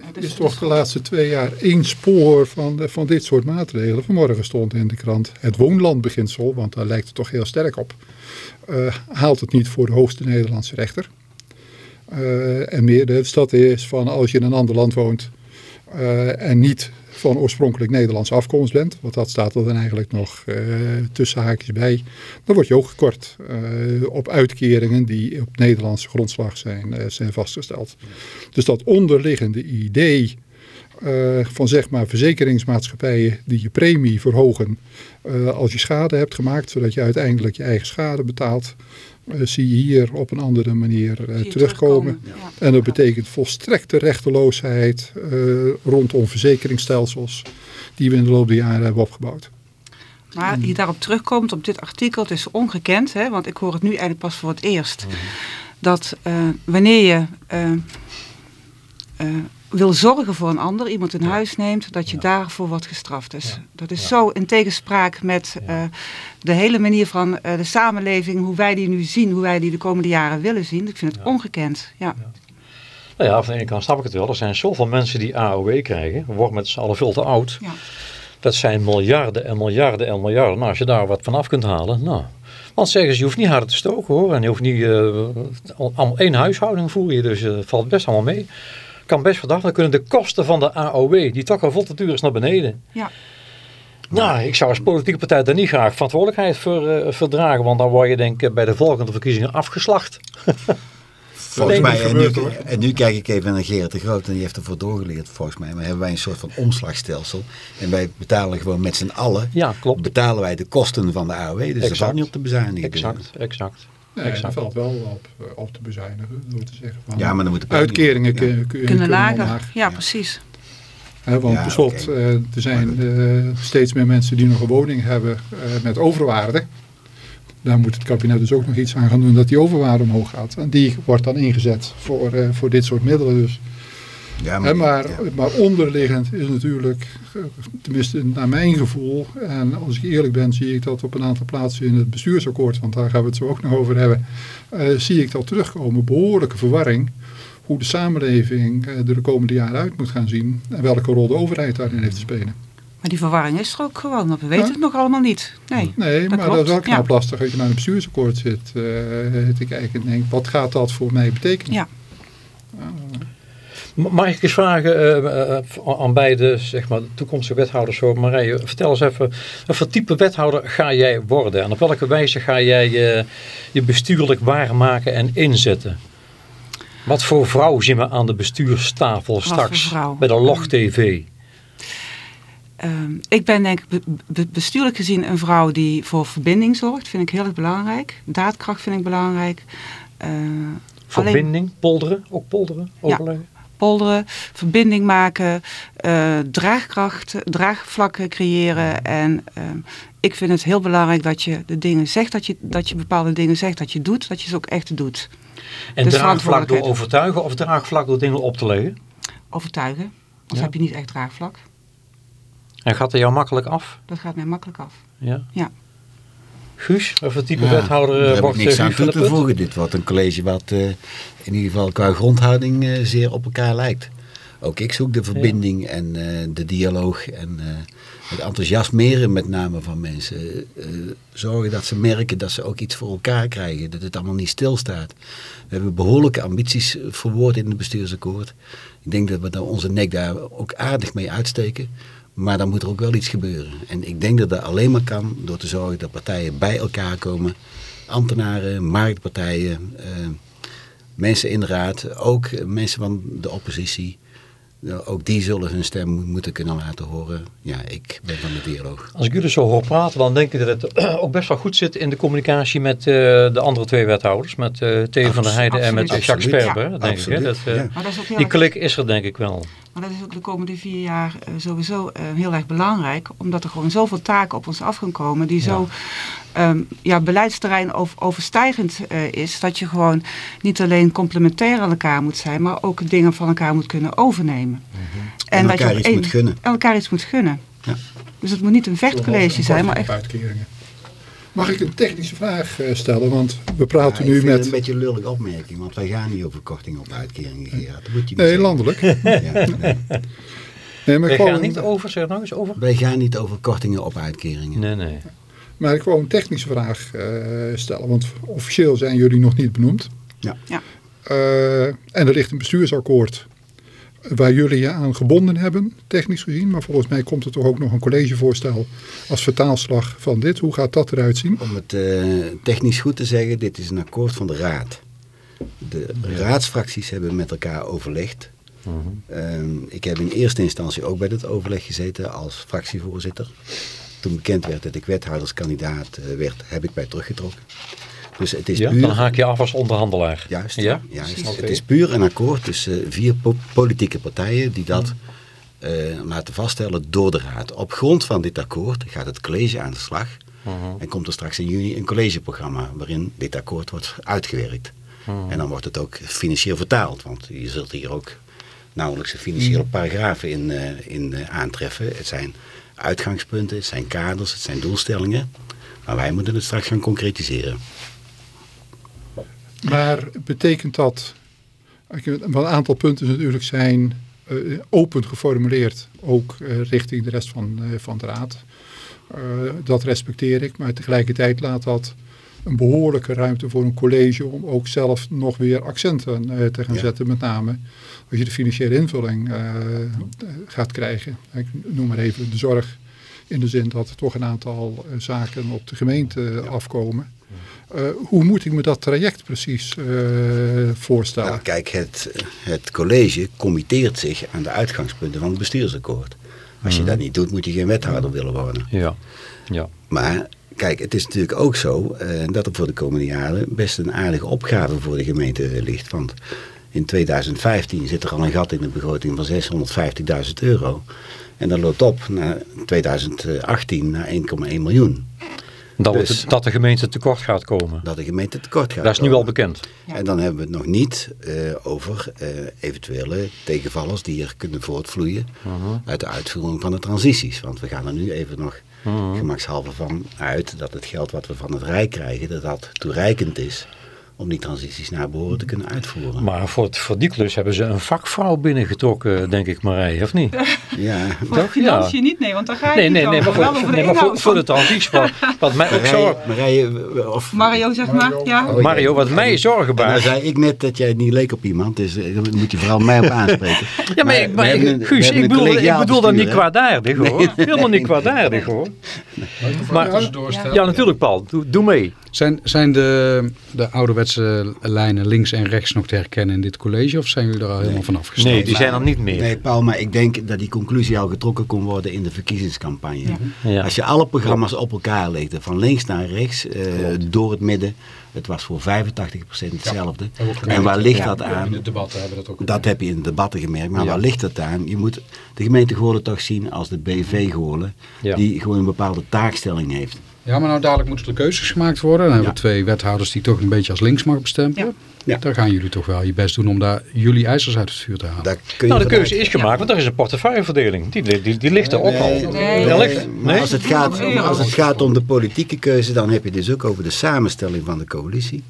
Het is toch de laatste twee jaar één spoor van, de- van dit soort maatregelen. Vanmorgen stond in de krant het woonlandbeginsel, want daar lijkt het toch heel sterk op. eh, haalt het niet voor de hoogste Nederlandse rechter. Eh, en meer de stad is van als je in een ander land woont eh, en niet van oorspronkelijk Nederlandse afkomst bent, want dat staat er dan eigenlijk nog eh, tussen haakjes bij, dan word je ook gekort eh, op uitkeringen die op Nederlandse grondslag zijn, eh, zijn vastgesteld. Dus dat onderliggende idee van zeg maar verzekeringsmaatschappijen die je premie verhogen als je schade hebt gemaakt, zodat je uiteindelijk je eigen schade betaalt, zie je hier op een andere manier eh, je terugkomen. En dat betekent volstrekte rechteloosheid eh, rondom verzekeringsstelsels die we in de loop der jaren hebben opgebouwd. Maar die daarop terugkomt op dit artikel, het is ongekend, hè, want ik hoor het nu eigenlijk pas voor het eerst. Dat eh, wanneer je eh, eh, wil zorgen voor een ander, iemand in huis neemt, dat je daarvoor wordt gestraft. Dus dat is zo in tegenspraak met eh, de hele manier van eh, de samenleving, hoe wij die nu zien, hoe wij die de komende jaren willen zien. Ik vind het ongekend. Ja. Nou ja, van de ene kant snap ik het wel. Er zijn zoveel mensen die AOW krijgen. We worden met z'n allen veel te oud. Ja. Dat zijn miljarden en miljarden en miljarden. Nou, als je daar wat van af kunt halen, nou. Want zeggen ze, je hoeft niet harder te stoken hoor. En je hoeft niet, eh, al- allemaal één huishouding voer je. Dus eh, het valt best allemaal mee. Kan best verdacht. Dan kunnen de kosten van de AOW, die toch al vol te duur is, naar beneden. Ja. Nou, ik zou als politieke partij daar niet graag verantwoordelijkheid voor eh, verdragen. Want dan word je denk ik bij de volgende verkiezingen afgeslacht. Volgens mij, en nu, en nu kijk ik even naar Gerrit de Groot en die heeft ervoor doorgeleerd volgens mij. Maar hebben wij een soort van omslagstelsel. En wij betalen gewoon met z'n allen, Ja, klopt. betalen wij de kosten van de AOW. Dus dat Exact. valt niet op te bezuinigen. Exact, exact. Nee, dat valt wel op, eh, op te bezuinigen. Door te zeggen van, Ja, maar dan moet de uitkeringen Ja. Kunnen lager. omlaag. Ja, precies. Want Ja, slot, eh, er zijn eh, steeds meer mensen die nog een woning hebben eh, met overwaarde. Daar moet het kabinet dus ook nog iets aan gaan doen dat die overwaarde omhoog gaat. En die wordt dan ingezet voor, eh, voor dit soort middelen. Dus. Ja, maar, ja. maar onderliggend is natuurlijk, tenminste naar mijn gevoel, en als ik eerlijk ben zie ik dat op een aantal plaatsen in het bestuursakkoord, want daar gaan we het zo ook nog over hebben, eh, zie ik dat terugkomen. Behoorlijke verwarring hoe de samenleving eh, er de komende jaren uit moet gaan zien en welke rol de overheid daarin heeft te spelen. Maar die verwarring is er ook gewoon, want we weten Ja. het nog allemaal niet. Nee. Nee, Dat maar dat is wel knap ja. lastig als je naar een bestuursakkoord zit eh, te kijken en denkt, wat gaat dat voor mij betekenen? Ja. Mag ik eens vragen eh, eh, aan beide zeg maar, toekomstige wethouders? Zo, Marije, vertel eens even, wat voor type wethouder ga jij worden? En op welke wijze ga jij je, je bestuurlijk waarmaken en inzetten? Wat voor vrouw zien we aan de bestuurstafel straks bij de Log TV? Ehm, ik ben denk ik be- be- bestuurlijk gezien een vrouw die voor verbinding zorgt. Vind ik heel erg belangrijk. Daadkracht vind ik belangrijk. Eh, alleen Verbinding, polderen, ook polderen, overleggen? Polderen, verbinding maken, eh, draagkracht, draagvlakken creëren. En ehm, ik vind het heel belangrijk dat je de dingen zegt, dat je, dat je bepaalde dingen zegt, dat je doet, dat je ze ook echt doet. En Dus draagvlak door overtuigen of draagvlak door dingen op te leggen? Overtuigen. Anders Ja. heb je niet echt draagvlak. En gaat er jou makkelijk af? Dat gaat mij makkelijk af. Ja. Ja. Guus, of het type Ja, wethouder daar eh, heb wordt ik niks eh, aan toe te voegen. Dit wordt een college wat eh, in ieder geval qua grondhouding zeer op elkaar lijkt. Ook ik zoek de verbinding en de dialoog en het enthousiasmeren met name van mensen. Zorgen dat ze merken dat ze ook iets voor elkaar krijgen. Dat het allemaal niet stilstaat. We hebben behoorlijke ambities verwoord in het bestuursakkoord. Ik denk dat we daar onze nek daar ook aardig mee uitsteken. Maar dan moet er ook wel iets gebeuren. En ik denk dat dat alleen maar kan door te zorgen dat partijen bij elkaar komen. Ambtenaren, marktpartijen, eh, mensen in de raad, ook eh, mensen van de oppositie. Nou, ook die zullen hun stem mo- moeten kunnen laten horen. Ja, ik ben van de dialoog. Als ik jullie zo hoor praten, dan denk ik dat het ook best wel goed zit in de communicatie met eh, de andere twee wethouders. Met eh Theo van der Heijden en met. Jacques. Sperber, Ja, denk ik. Hè? Dat, eh, Ja. Die klik is er denk ik wel. Maar dat is ook de komende vier jaar eh, sowieso eh, heel erg belangrijk. Omdat er gewoon zoveel taken op ons af gaan komen. Die zo ehm, ja, beleidsterrein over, overstijgend eh, is. Dat je gewoon niet alleen complementair aan elkaar moet zijn. Maar ook dingen van elkaar moet kunnen overnemen. En dat je elkaar iets één- moet gunnen. elkaar iets moet gunnen. Ja. Dus het moet niet een vechtcollege zijn. Maar echt, Uitkeringen. Mag ik een technische vraag eh, stellen? Want we praten Ja, nu met... een beetje een lullige opmerking, want wij gaan niet over korting op uitkeringen, Gerard. Dat moet je Nee, zeggen. landelijk. Ja, nee. Nee, maar, Wij gaan een- niet over, zeg nog eens over. Wij gaan niet over kortingen op uitkeringen. Nee, nee. maar ik wou een technische vraag eh, stellen. Want officieel zijn jullie nog niet benoemd. Ja. Ja. Eh, en er ligt een bestuursakkoord waar jullie je aan gebonden hebben, technisch gezien. Maar volgens mij komt er toch ook nog een collegevoorstel als vertaalslag van dit. Hoe gaat dat eruit zien? Om het eh, technisch goed te zeggen, dit is een akkoord van de raad. De raadsfracties hebben met elkaar overlegd Ehm, ik heb in eerste instantie ook bij dit overleg gezeten als fractievoorzitter. Toen bekend werd dat ik wethouderskandidaat eh, werd, heb ik mij teruggetrokken. Dus het is Ja, puur... dan haak je af als onderhandelaar. Juist, Ja? juist. Het is puur een akkoord tussen vier po- politieke partijen die dat eh, laten vaststellen door de raad. Op grond van dit akkoord gaat het college aan de slag en komt er straks in juni een collegeprogramma waarin dit akkoord wordt uitgewerkt. En dan wordt het ook financieel vertaald, want je zult hier ook nauwelijks de financiële paragrafen in, eh, in eh, aantreffen. Het zijn uitgangspunten, het zijn kaders, het zijn doelstellingen. Maar wij moeten het straks gaan concretiseren. Maar betekent dat, een aantal punten natuurlijk zijn eh, open geformuleerd, ook eh, richting de rest van, eh, van de raad. Dat respecteer ik, maar tegelijkertijd laat dat een behoorlijke ruimte voor een college om ook zelf nog weer accenten te gaan Ja. zetten. Met name als je de financiële invulling gaat krijgen. Ik noem maar even de zorg in de zin dat er toch een aantal zaken op de gemeente afkomen. Eh, hoe moet ik me dat traject precies eh, voorstellen? Nou, kijk, het, het college committeert zich aan de uitgangspunten van het bestuursakkoord. Als je dat niet doet, moet je geen wethouder willen worden. Ja. ja. Maar kijk, het is natuurlijk ook zo eh, dat er voor de komende jaren best een aardige opgave voor de gemeente ligt. Want in 2015 zit er al een gat in de begroting van 650.000 euro. En dat loopt op naar 2018 naar 1,1 miljoen. Dat, Dus- het- dat de gemeente tekort gaat komen. Dat de gemeente tekort gaat Dat is nu komen. al bekend. En dan hebben we het nog niet eh, over eh, eventuele tegenvallers die er kunnen voortvloeien uit de uitvoering van de transities. Want we gaan er nu even nog gemakshalve van uit dat het geld wat we van het Rijk krijgen, dat dat toereikend is om die transities naar behoren te kunnen uitvoeren. Maar voor, het- voor die klus hebben ze een vakvrouw binnengetrokken, denk ik, Marij, of niet? Ja, Voor Toch? financiën niet, nee, want daar ga je Nee, niet nee, nee, over. maar Wel voor, over nee, maar voor, de van- transitie. Wat, wat mij ook Marije, zorg, Marije, of, Mario, zeg maar. Ja. Oh, Mario, wat mij zorgen En nou baart. zei ik net dat jij niet leek op iemand, dus eh, daar moet je vooral mij op aanspreken. Ja, maar, ik, maar Guus, ik bedoel, ik bedoel dat niet kwaadaardig hoor. Helemaal niet kwaadaardig hoor. Maar, ja, natuurlijk Paul, doe, doe mee. Zijn, zijn de, de ouderwetse lijnen links en rechts nog te herkennen in dit college? Of zijn jullie er al helemaal van afgestapt? Nee, die zijn er niet meer. Nee, Paul, maar ik denk dat die conclusie al getrokken kon worden in de verkiezingscampagne. Ja. Als je alle programma's op elkaar legde, van links naar rechts, eh, door het midden, het was voor 85% hetzelfde. En waar ligt Ja, dat In aan? de debatten hebben dat ook Dat heb je in de debatten gemerkt, maar Ja. waar ligt dat aan? Je moet de gemeente Goorlen toch zien als de BV Goorlen, Ja. die gewoon een bepaalde taakstelling heeft. Ja, maar nou dadelijk moeten er keuzes gemaakt worden. Dan hebben we twee wethouders die toch een beetje als links mag bestempelen. Ja. Daar gaan jullie toch wel je best doen om daar jullie ijzers uit het vuur te halen. Daar kun je Nou, de keuze is gemaakt, want er is een portefeuilleverdeling. Die, die, die ligt er ook al. Nee, Nee. Nee, ligt- maar nee? als, het gaat, als het gaat om de politieke keuze, dan heb je dus ook over de samenstelling van de coalitie.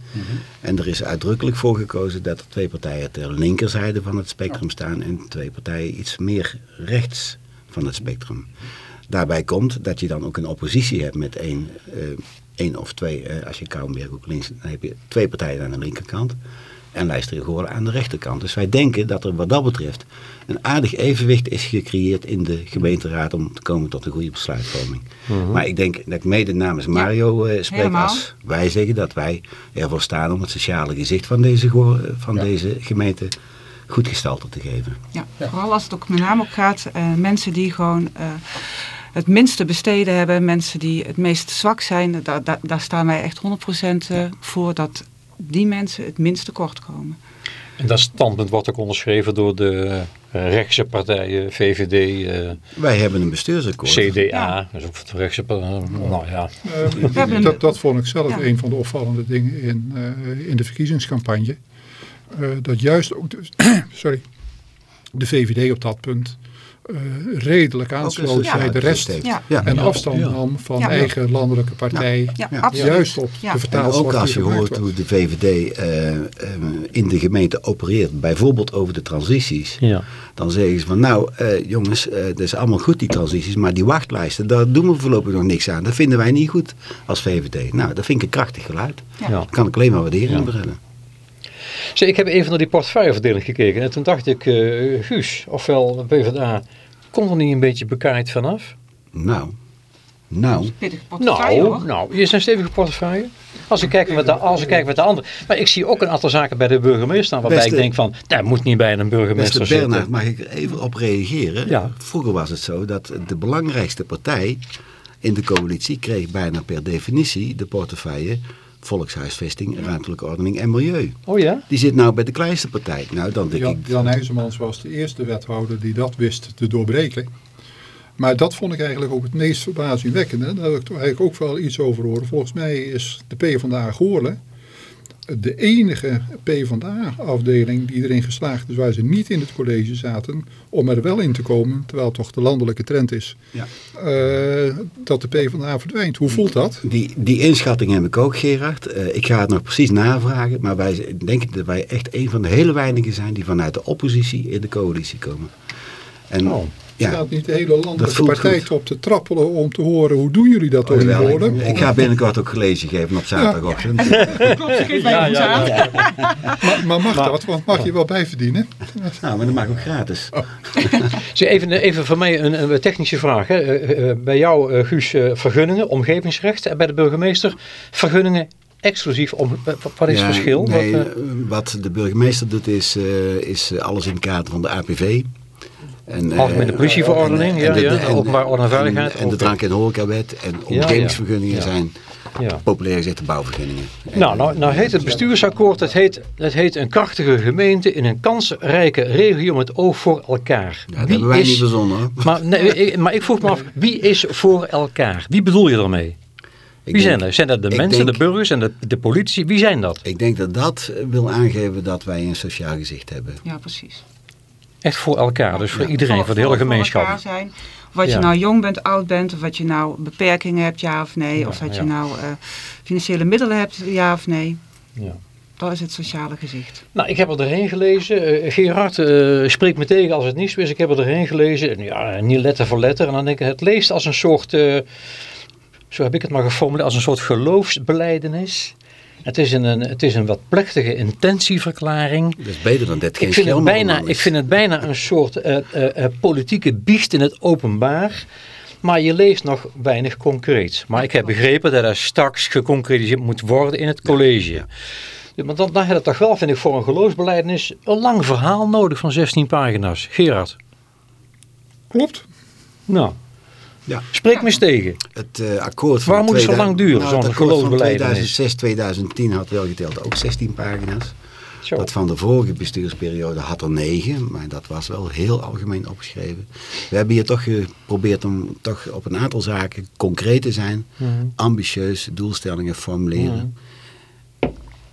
En er is uitdrukkelijk voor gekozen dat er twee partijen ter linkerzijde van het spectrum staan en twee partijen iets meer rechts van het spectrum. Daarbij komt dat je dan ook een oppositie hebt met één, eh, één of twee, eh, als je Kouwenberg ook links, dan heb je twee partijen aan de linkerkant en Lijster Goorlen aan de rechterkant. Dus wij denken dat er wat dat betreft een aardig evenwicht is gecreëerd in de gemeenteraad om te komen tot een goede besluitvorming. Maar ik denk dat ik mede namens Mario eh, spreek helemaal. als wij zeggen dat wij ervoor staan om het sociale gezicht van deze, van deze gemeente goed gestalte te geven. Ja, vooral als het ook met name ook gaat, eh, mensen die gewoon eh, het minste besteden hebben, mensen die het meest zwak zijn, daar, daar, daar staan wij echt 100% eh, voor dat die mensen het minste kort komen. En dat standpunt wordt ook onderschreven door de eh, rechtse partijen, VVD, eh, Wij hebben een bestuursakkoord. CDA. Ja. Dat is ook de rechtse partij. Nou ja. Dat, dat vond ik zelf Ja. een van de opvallende dingen in, eh, in de verkiezingscampagne. Eh, dat juist ook de, sorry, de VVD op dat punt eh, redelijk aansloot bij de rest. Ja. Ja. En afstand nam van Ja. eigen landelijke partij. Ja, Ja. absoluut. Juist op Ja. de vertaalslag ook die als je hoort was. hoe de VVD eh, eh, in de gemeente opereert, bijvoorbeeld over de transities, ja. dan zeggen ze van nou eh, jongens, eh dat is allemaal goed die transities, maar die wachtlijsten, daar doen we voorlopig nog niks aan. Dat vinden wij niet goed als VVD. Nou, dat vind ik een krachtig geluid. Ja. Daar kan ik alleen maar waardering Ja. voor ik heb even naar die portefeuilleverdeling gekeken en toen dacht ik, eh, Guus, ofwel PvdA, komt er niet een beetje bekaaid vanaf? Nou, nou, Nou, nou, hier is een stevige portefeuille. Als ik kijk met de, als ik kijk met de anderen. Maar ik zie ook een aantal zaken bij de burgemeester staan waarbij Beste- ik denk van, daar moet niet bij een burgemeester Beste zitten. Bernard, mag ik er even op reageren? Ja. Vroeger was het zo dat de belangrijkste partij in de coalitie kreeg bijna per definitie de portefeuille volkshuisvesting, ruimtelijke ordening en milieu. Oh ja? Die zit nou bij de kleinste partij. Nou, dan denk Jan, ik... Jan IJzermans was de eerste wethouder die dat wist te doorbreken. Maar dat vond ik eigenlijk ook het meest verbazingwekkende. Daar wil ik toch eigenlijk ook wel iets over horen. Volgens mij is de PvdA Goorlen de enige PvdA-afdeling die erin geslaagd is waar ze niet in het college zaten om er wel in te komen, terwijl het toch de landelijke trend is, Ja. eh, dat de PvdA verdwijnt. Hoe voelt dat? Die, die inschatting heb ik ook, Gerard. Eh, ik ga het nog precies navragen. Maar wij denken dat wij echt een van de hele weinigen zijn die vanuit de oppositie in de coalitie komen. En Oh. Ja, Staat niet de hele landelijke voelt partij goed. op te trappelen om te horen hoe doen jullie dat in Wel, ik, ik ga binnenkort ook college geven op zaterdagochtend. Ja, ja, ja. Maar, maar mag dat? Want mag je wel bijverdienen? Nou, maar dat mag ook gratis. Zeg, even, even voor mij een, een technische vraag. Hè. Eh, eh, bij jou, eh, Guus, eh, vergunningen, omgevingsrecht. En bij de burgemeester vergunningen exclusief. Om, eh, wat is het Ja, verschil? nee, Wat, eh, eh, wat de burgemeester doet is, eh, is eh, alles in het kader van de APV. En, Algemene politieverordening, en- ja, en de- ja, en- openbare orde en veiligheid. En, en de drank- en horecawet en omgevingsvergunningen Ja. zijn ja. populair gezegd de bouwvergunningen. En, Nou, nou, nou heet het bestuursakkoord, het heet, het heet een krachtige gemeente in een kansrijke regio met oog voor elkaar. ja, dat hebben wij niet verzonnen hoor. maar, nee, ik, maar ik vroeg me af, wie is voor elkaar? Wie bedoel je ermee? Ik Wie denk- zijn dat? Zijn dat de mensen, denk- de burgers en de, de politie? Wie zijn dat? Ik denk dat dat wil aangeven dat wij een sociaal gezicht hebben. Ja, precies. Echt voor elkaar, dus voor iedereen, voor de hele elkaar gemeenschap. zijn. Of wat Ja. je nou jong bent, oud bent, of wat je nou beperkingen hebt, ja of nee. Ja, of dat ja. je nou eh, financiële middelen hebt, ja of nee. Ja. Dat is het sociale gezicht. Nou, ik heb er doorheen gelezen. Eh, Gerard, eh spreek me tegen als het niet zo is. Ik heb er doorheen gelezen. En Ja, niet letter voor letter. En dan denk ik, het leest als een soort, eh, zo heb ik het maar geformuleerd, als een soort geloofsbeleidenis. Het is een, een, het is een wat plechtige intentieverklaring. Dat is beter dan dit geen Ik vind, het schelmenroman bijna, ik vind het bijna een soort eh, eh, eh, politieke biecht in het openbaar. Maar je leest nog weinig concreet. Maar ik heb begrepen dat er straks geconcretiseerd moet worden in het college. Ja, maar dan, dan heb je toch wel, vind ik, voor een geloofsbelijdenis een lang verhaal nodig van 16 pagina's. Gerard, Klopt. nou, Ja. spreek me eens tegen. Het eh, akkoord van Waarom moet het zo 2000 lang duren, nou, zo'n het akkoord van geloofsbelijdenis? 2006, 2010 had wel geteld ook 16 pagina's. Zo. Dat van de vorige bestuursperiode had er 9, maar dat was wel heel algemeen opgeschreven. We hebben hier toch geprobeerd om toch op een aantal zaken concreet te zijn, Mhm. ambitieus doelstellingen formuleren.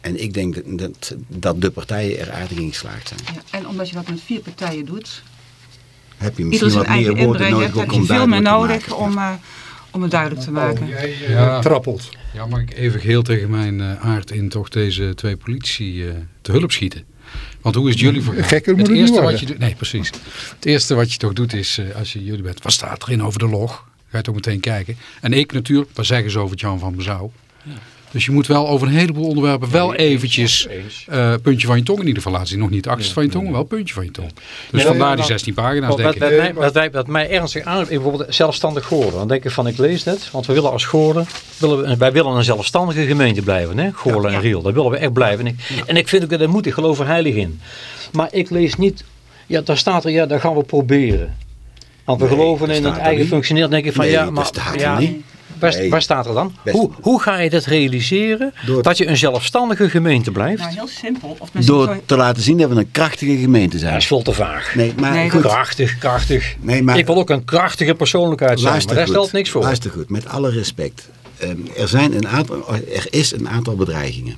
En ik denk dat, dat, dat de partijen er aardig in geslaagd zijn. Ja, en omdat je dat met vier partijen doet, Heb je misschien wat meer woorden inbreng nodig heb om je veel meer nodig maken. om, eh, om het duidelijk te maken. Oh, jij eh, Ja. trappelt. Ja, mag ik even geheel tegen mijn eh, aard in toch deze twee politici eh, te hulp schieten? Want hoe is het jullie verhaal? Gekker moet het eerste wat worden. je doet, nee precies. Het eerste wat je toch doet is, eh, als je jullie bent, wat staat erin over de log? Ga je toch meteen kijken. En ik natuurlijk, wat zeggen ze over het Jan van Bezouw? Dus je moet wel over een heleboel onderwerpen wel eventjes eh, puntje van je tong in ieder geval laten zien. Nog niet achterste van je tong, wel puntje van je tong. Dus vandaar die maar- 16 pagina's Wat, denk wat, ik. wat, mij, wat, mij, wat mij ernstig aan, bijvoorbeeld zelfstandig Goorden. Dan denk ik van, ik lees dit, want we willen als Goorden, willen we, wij willen een zelfstandige gemeente blijven, hè? Goorlen en Riel. Daar willen we echt blijven. En ik, en ik vind ook dat moet, ik geloof er heilig in. Maar ik lees niet, ja, daar staat er, ja, dat gaan we proberen. Want we Nee, geloven in het eigen functioneren. Denk ik van, Nee, ja, maar staat er ja, niet. Waar, Nee. waar staat er dan? Best- Hoe, hoe ga je dat realiseren? Door- dat je een zelfstandige gemeente blijft? Nou, heel simpel. Of misschien Door zo- te laten zien dat we een krachtige gemeente dat zijn. is veel te vaag. Nee, maar Nee, goed. Krachtig, krachtig. Nee, maar ik wil ook een krachtige persoonlijkheid zijn, Luister maar daar goed, stelt niks voor. Luister goed, met alle respect. Ehm, er, zijn een aantal, er is een aantal bedreigingen.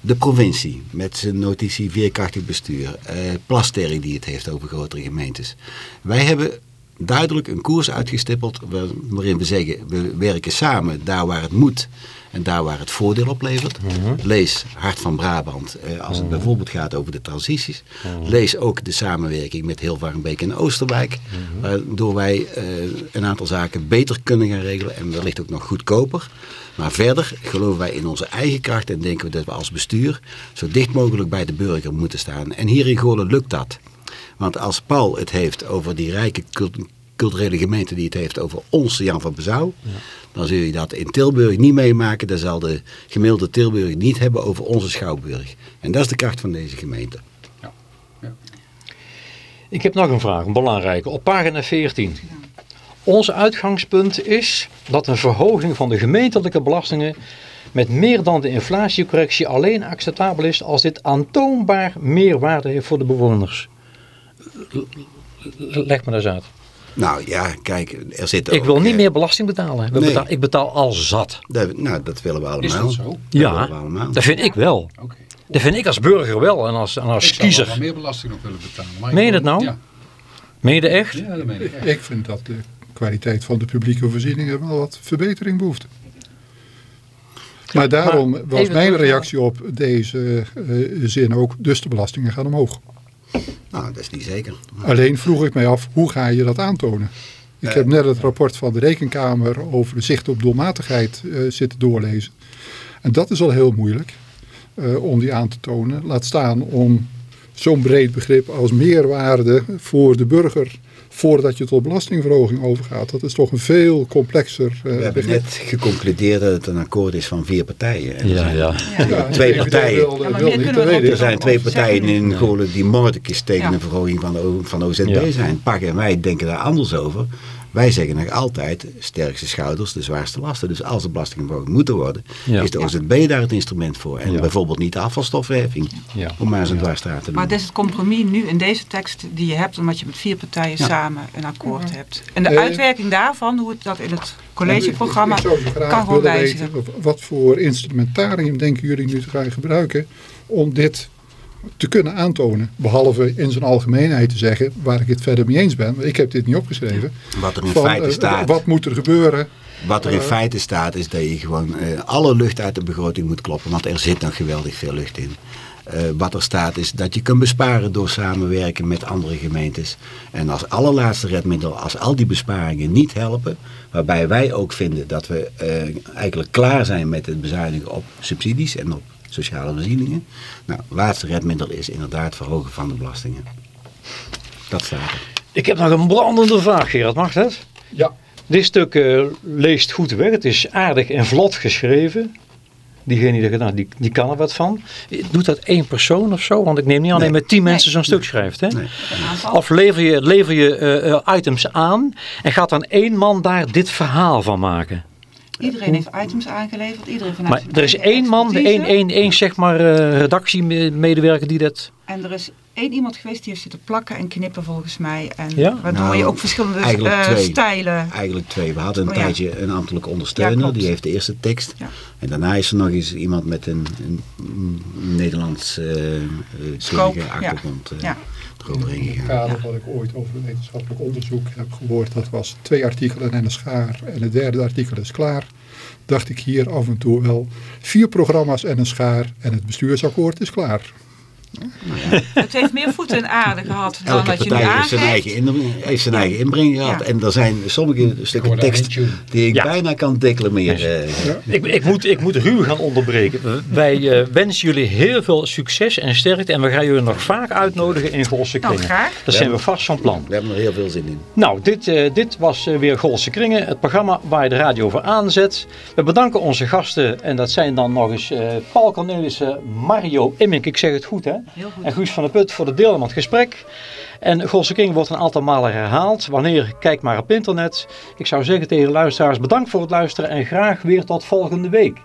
De provincie met zijn notitie veerkrachtig bestuur. eh Plasterk die het heeft over grotere gemeentes. Wij hebben duidelijk een koers uitgestippeld waar- waarin we zeggen we werken samen daar waar het moet en daar waar het voordeel oplevert. Lees Hart van Brabant eh, als het bijvoorbeeld gaat over de transities. Lees ook de samenwerking met Hilvarenbeek en Oosterwijk. Waardoor wij eh, een aantal zaken beter kunnen gaan regelen en wellicht ook nog goedkoper. Maar verder geloven wij in onze eigen kracht en denken we dat we als bestuur zo dicht mogelijk bij de burger moeten staan. En hier in Goorlen lukt dat. Want als Paul het heeft over die rijke cult- culturele gemeente die het heeft over onze Jan van Bezouw. Dan zul je dat in Tilburg niet meemaken. Dan zal de gemiddelde Tilburg niet hebben over onze Schouwburg. En dat is de kracht van deze gemeente. Ik heb nog een vraag, een belangrijke. Op pagina 14. Ons uitgangspunt is dat een verhoging van de gemeentelijke belastingen met meer dan de inflatiecorrectie alleen acceptabel is als dit aantoonbaar meerwaarde heeft voor de bewoners. Leg me dat eens uit. Nou ja, kijk, er zit Ik ook, wil niet eh, meer belasting betalen. We nee. betaal- ik betaal al zat. dat- nou, dat willen we allemaal. Is dat zo? Dat Ja, willen we allemaal. dat vind ik wel. Oké. Dat vind ik als burger wel en als, en als Ik zou wel kiezer. meer belasting nog willen betalen. Maar Meen je dat nou? Ja, Meen je dat echt? ja dat meen ik echt. Ik vind dat de kwaliteit van de publieke voorzieningen wel wat verbetering behoeft. Maar daarom maar was mijn reactie op deze eh, zin ook, dus de belastingen gaan omhoog. Nou, dat is niet zeker. Alleen vroeg ik mij af, hoe ga je dat aantonen? Ik heb net het rapport van de Rekenkamer over de zicht op doelmatigheid eh, zitten doorlezen. En dat is al heel moeilijk eh, om die aan te tonen. Laat staan om zo'n breed begrip als meerwaarde voor de burger voordat je tot belastingverhoging overgaat. Dat is toch een veel complexer eh, We hebben begrip. net geconcludeerd dat het een akkoord is van vier partijen. En er Ja, zijn- ja. Ja, twee partijen. Er zijn twee partijen in. Golen die moordekjes tegen Ja. een verhoging van de, van de OZB Ja. zijn. Pak en wij denken daar anders over. Wij zeggen nog altijd, sterkste schouders, de zwaarste lasten. Dus als er belastingen verhoogd moeten worden, Ja. is de OZB daar het instrument voor. En Ja. bijvoorbeeld niet de afvalstofheffing, Ja. om maar eens een dwarsstraat te Maar doen. dit is het compromis nu in deze tekst die je hebt, omdat je met vier partijen Ja. samen een akkoord hebt. En de Eh, uitwerking daarvan, hoe het dat in het collegeprogramma kan gewoon wijzigen. weten, wat voor instrumentarium denken jullie nu te gaan gebruiken om dit te kunnen aantonen. Behalve in zijn algemeenheid te zeggen, waar ik het verder mee eens ben. Ik heb dit niet opgeschreven. Wat er in Van, feite eh, staat. Wat moet er gebeuren? Wat er in Eh, feite staat is dat je gewoon eh, alle lucht uit de begroting moet kloppen. Want er zit nog geweldig veel lucht in. Wat er staat is dat je kunt besparen door samenwerken met andere gemeentes. En als allerlaatste redmiddel, als al die besparingen niet helpen. Waarbij wij ook vinden dat we eigenlijk klaar zijn met het bezuinigen op subsidies en op sociale voorzieningen. Nou, laatste redmiddel is inderdaad verhogen van de belastingen. Dat staat er. Ik heb nog een brandende vraag, Gerard. Mag dat? Ja. Dit stuk eh, leest goed weg. Het is aardig en vlot geschreven. Diegene die dat gedaan die, die kan er wat van. Doet dat één persoon of zo? Want ik neem niet alleen Nee. met tien mensen Nee. zo'n stuk schrijft. Hè? Nee. Of lever je, lever je eh, eh, items aan en gaat dan één man daar dit verhaal van maken? Iedereen heeft items aangeleverd. Iedereen vanuit Maar er is één man, één, één, één zeg maar eh, redactiemedewerker die dat... En er is één iemand geweest die heeft zitten plakken en knippen volgens mij. En Ja? Waardoor Nou, je ook verschillende eigenlijk eh, twee. stijlen... Eigenlijk twee. We hadden een Oh ja. tijdje een ambtelijke ondersteuner. die heeft de eerste tekst. Ja. En daarna is er nog eens iemand met een, een, Nederlands eh eh, achtergrond eh, Ja. Eroverheen In het kader wat ik ooit over wetenschappelijk onderzoek heb gehoord, dat was twee artikelen en een schaar en het derde artikel is klaar. Dacht ik hier af en toe wel, vier programma's en een schaar en het bestuursakkoord is klaar. Het heeft meer voeten in aarde gehad dan Elke dat je nu partij heeft zijn, aangeeft. eigen in, heeft zijn eigen inbreng gehad. Ja. En er zijn sommige stukken tekst die ik Ja. bijna kan declameren. Eh, Ik, ik, moet, ik moet ruw gaan onderbreken. Wij eh, wensen jullie heel veel succes en sterkte. En we gaan jullie nog vaak uitnodigen in Golse Nou, Kringen. graag. Dat zijn we vast van plan. We hebben er heel veel zin in. Nou, dit, eh, dit was weer Golse Kringen. Het programma waar je de radio voor aanzet. We bedanken onze gasten. En dat zijn dan nog eens eh, Paul Cornelissen, Mario Immink. Ik zeg het goed hè. Goed. En Guus van der Put voor de deel aan het gesprek. En Golse Kringen wordt een aantal malen herhaald. Wanneer, kijk maar op internet. Ik zou zeggen tegen de luisteraars bedankt voor het luisteren. En graag weer tot volgende week.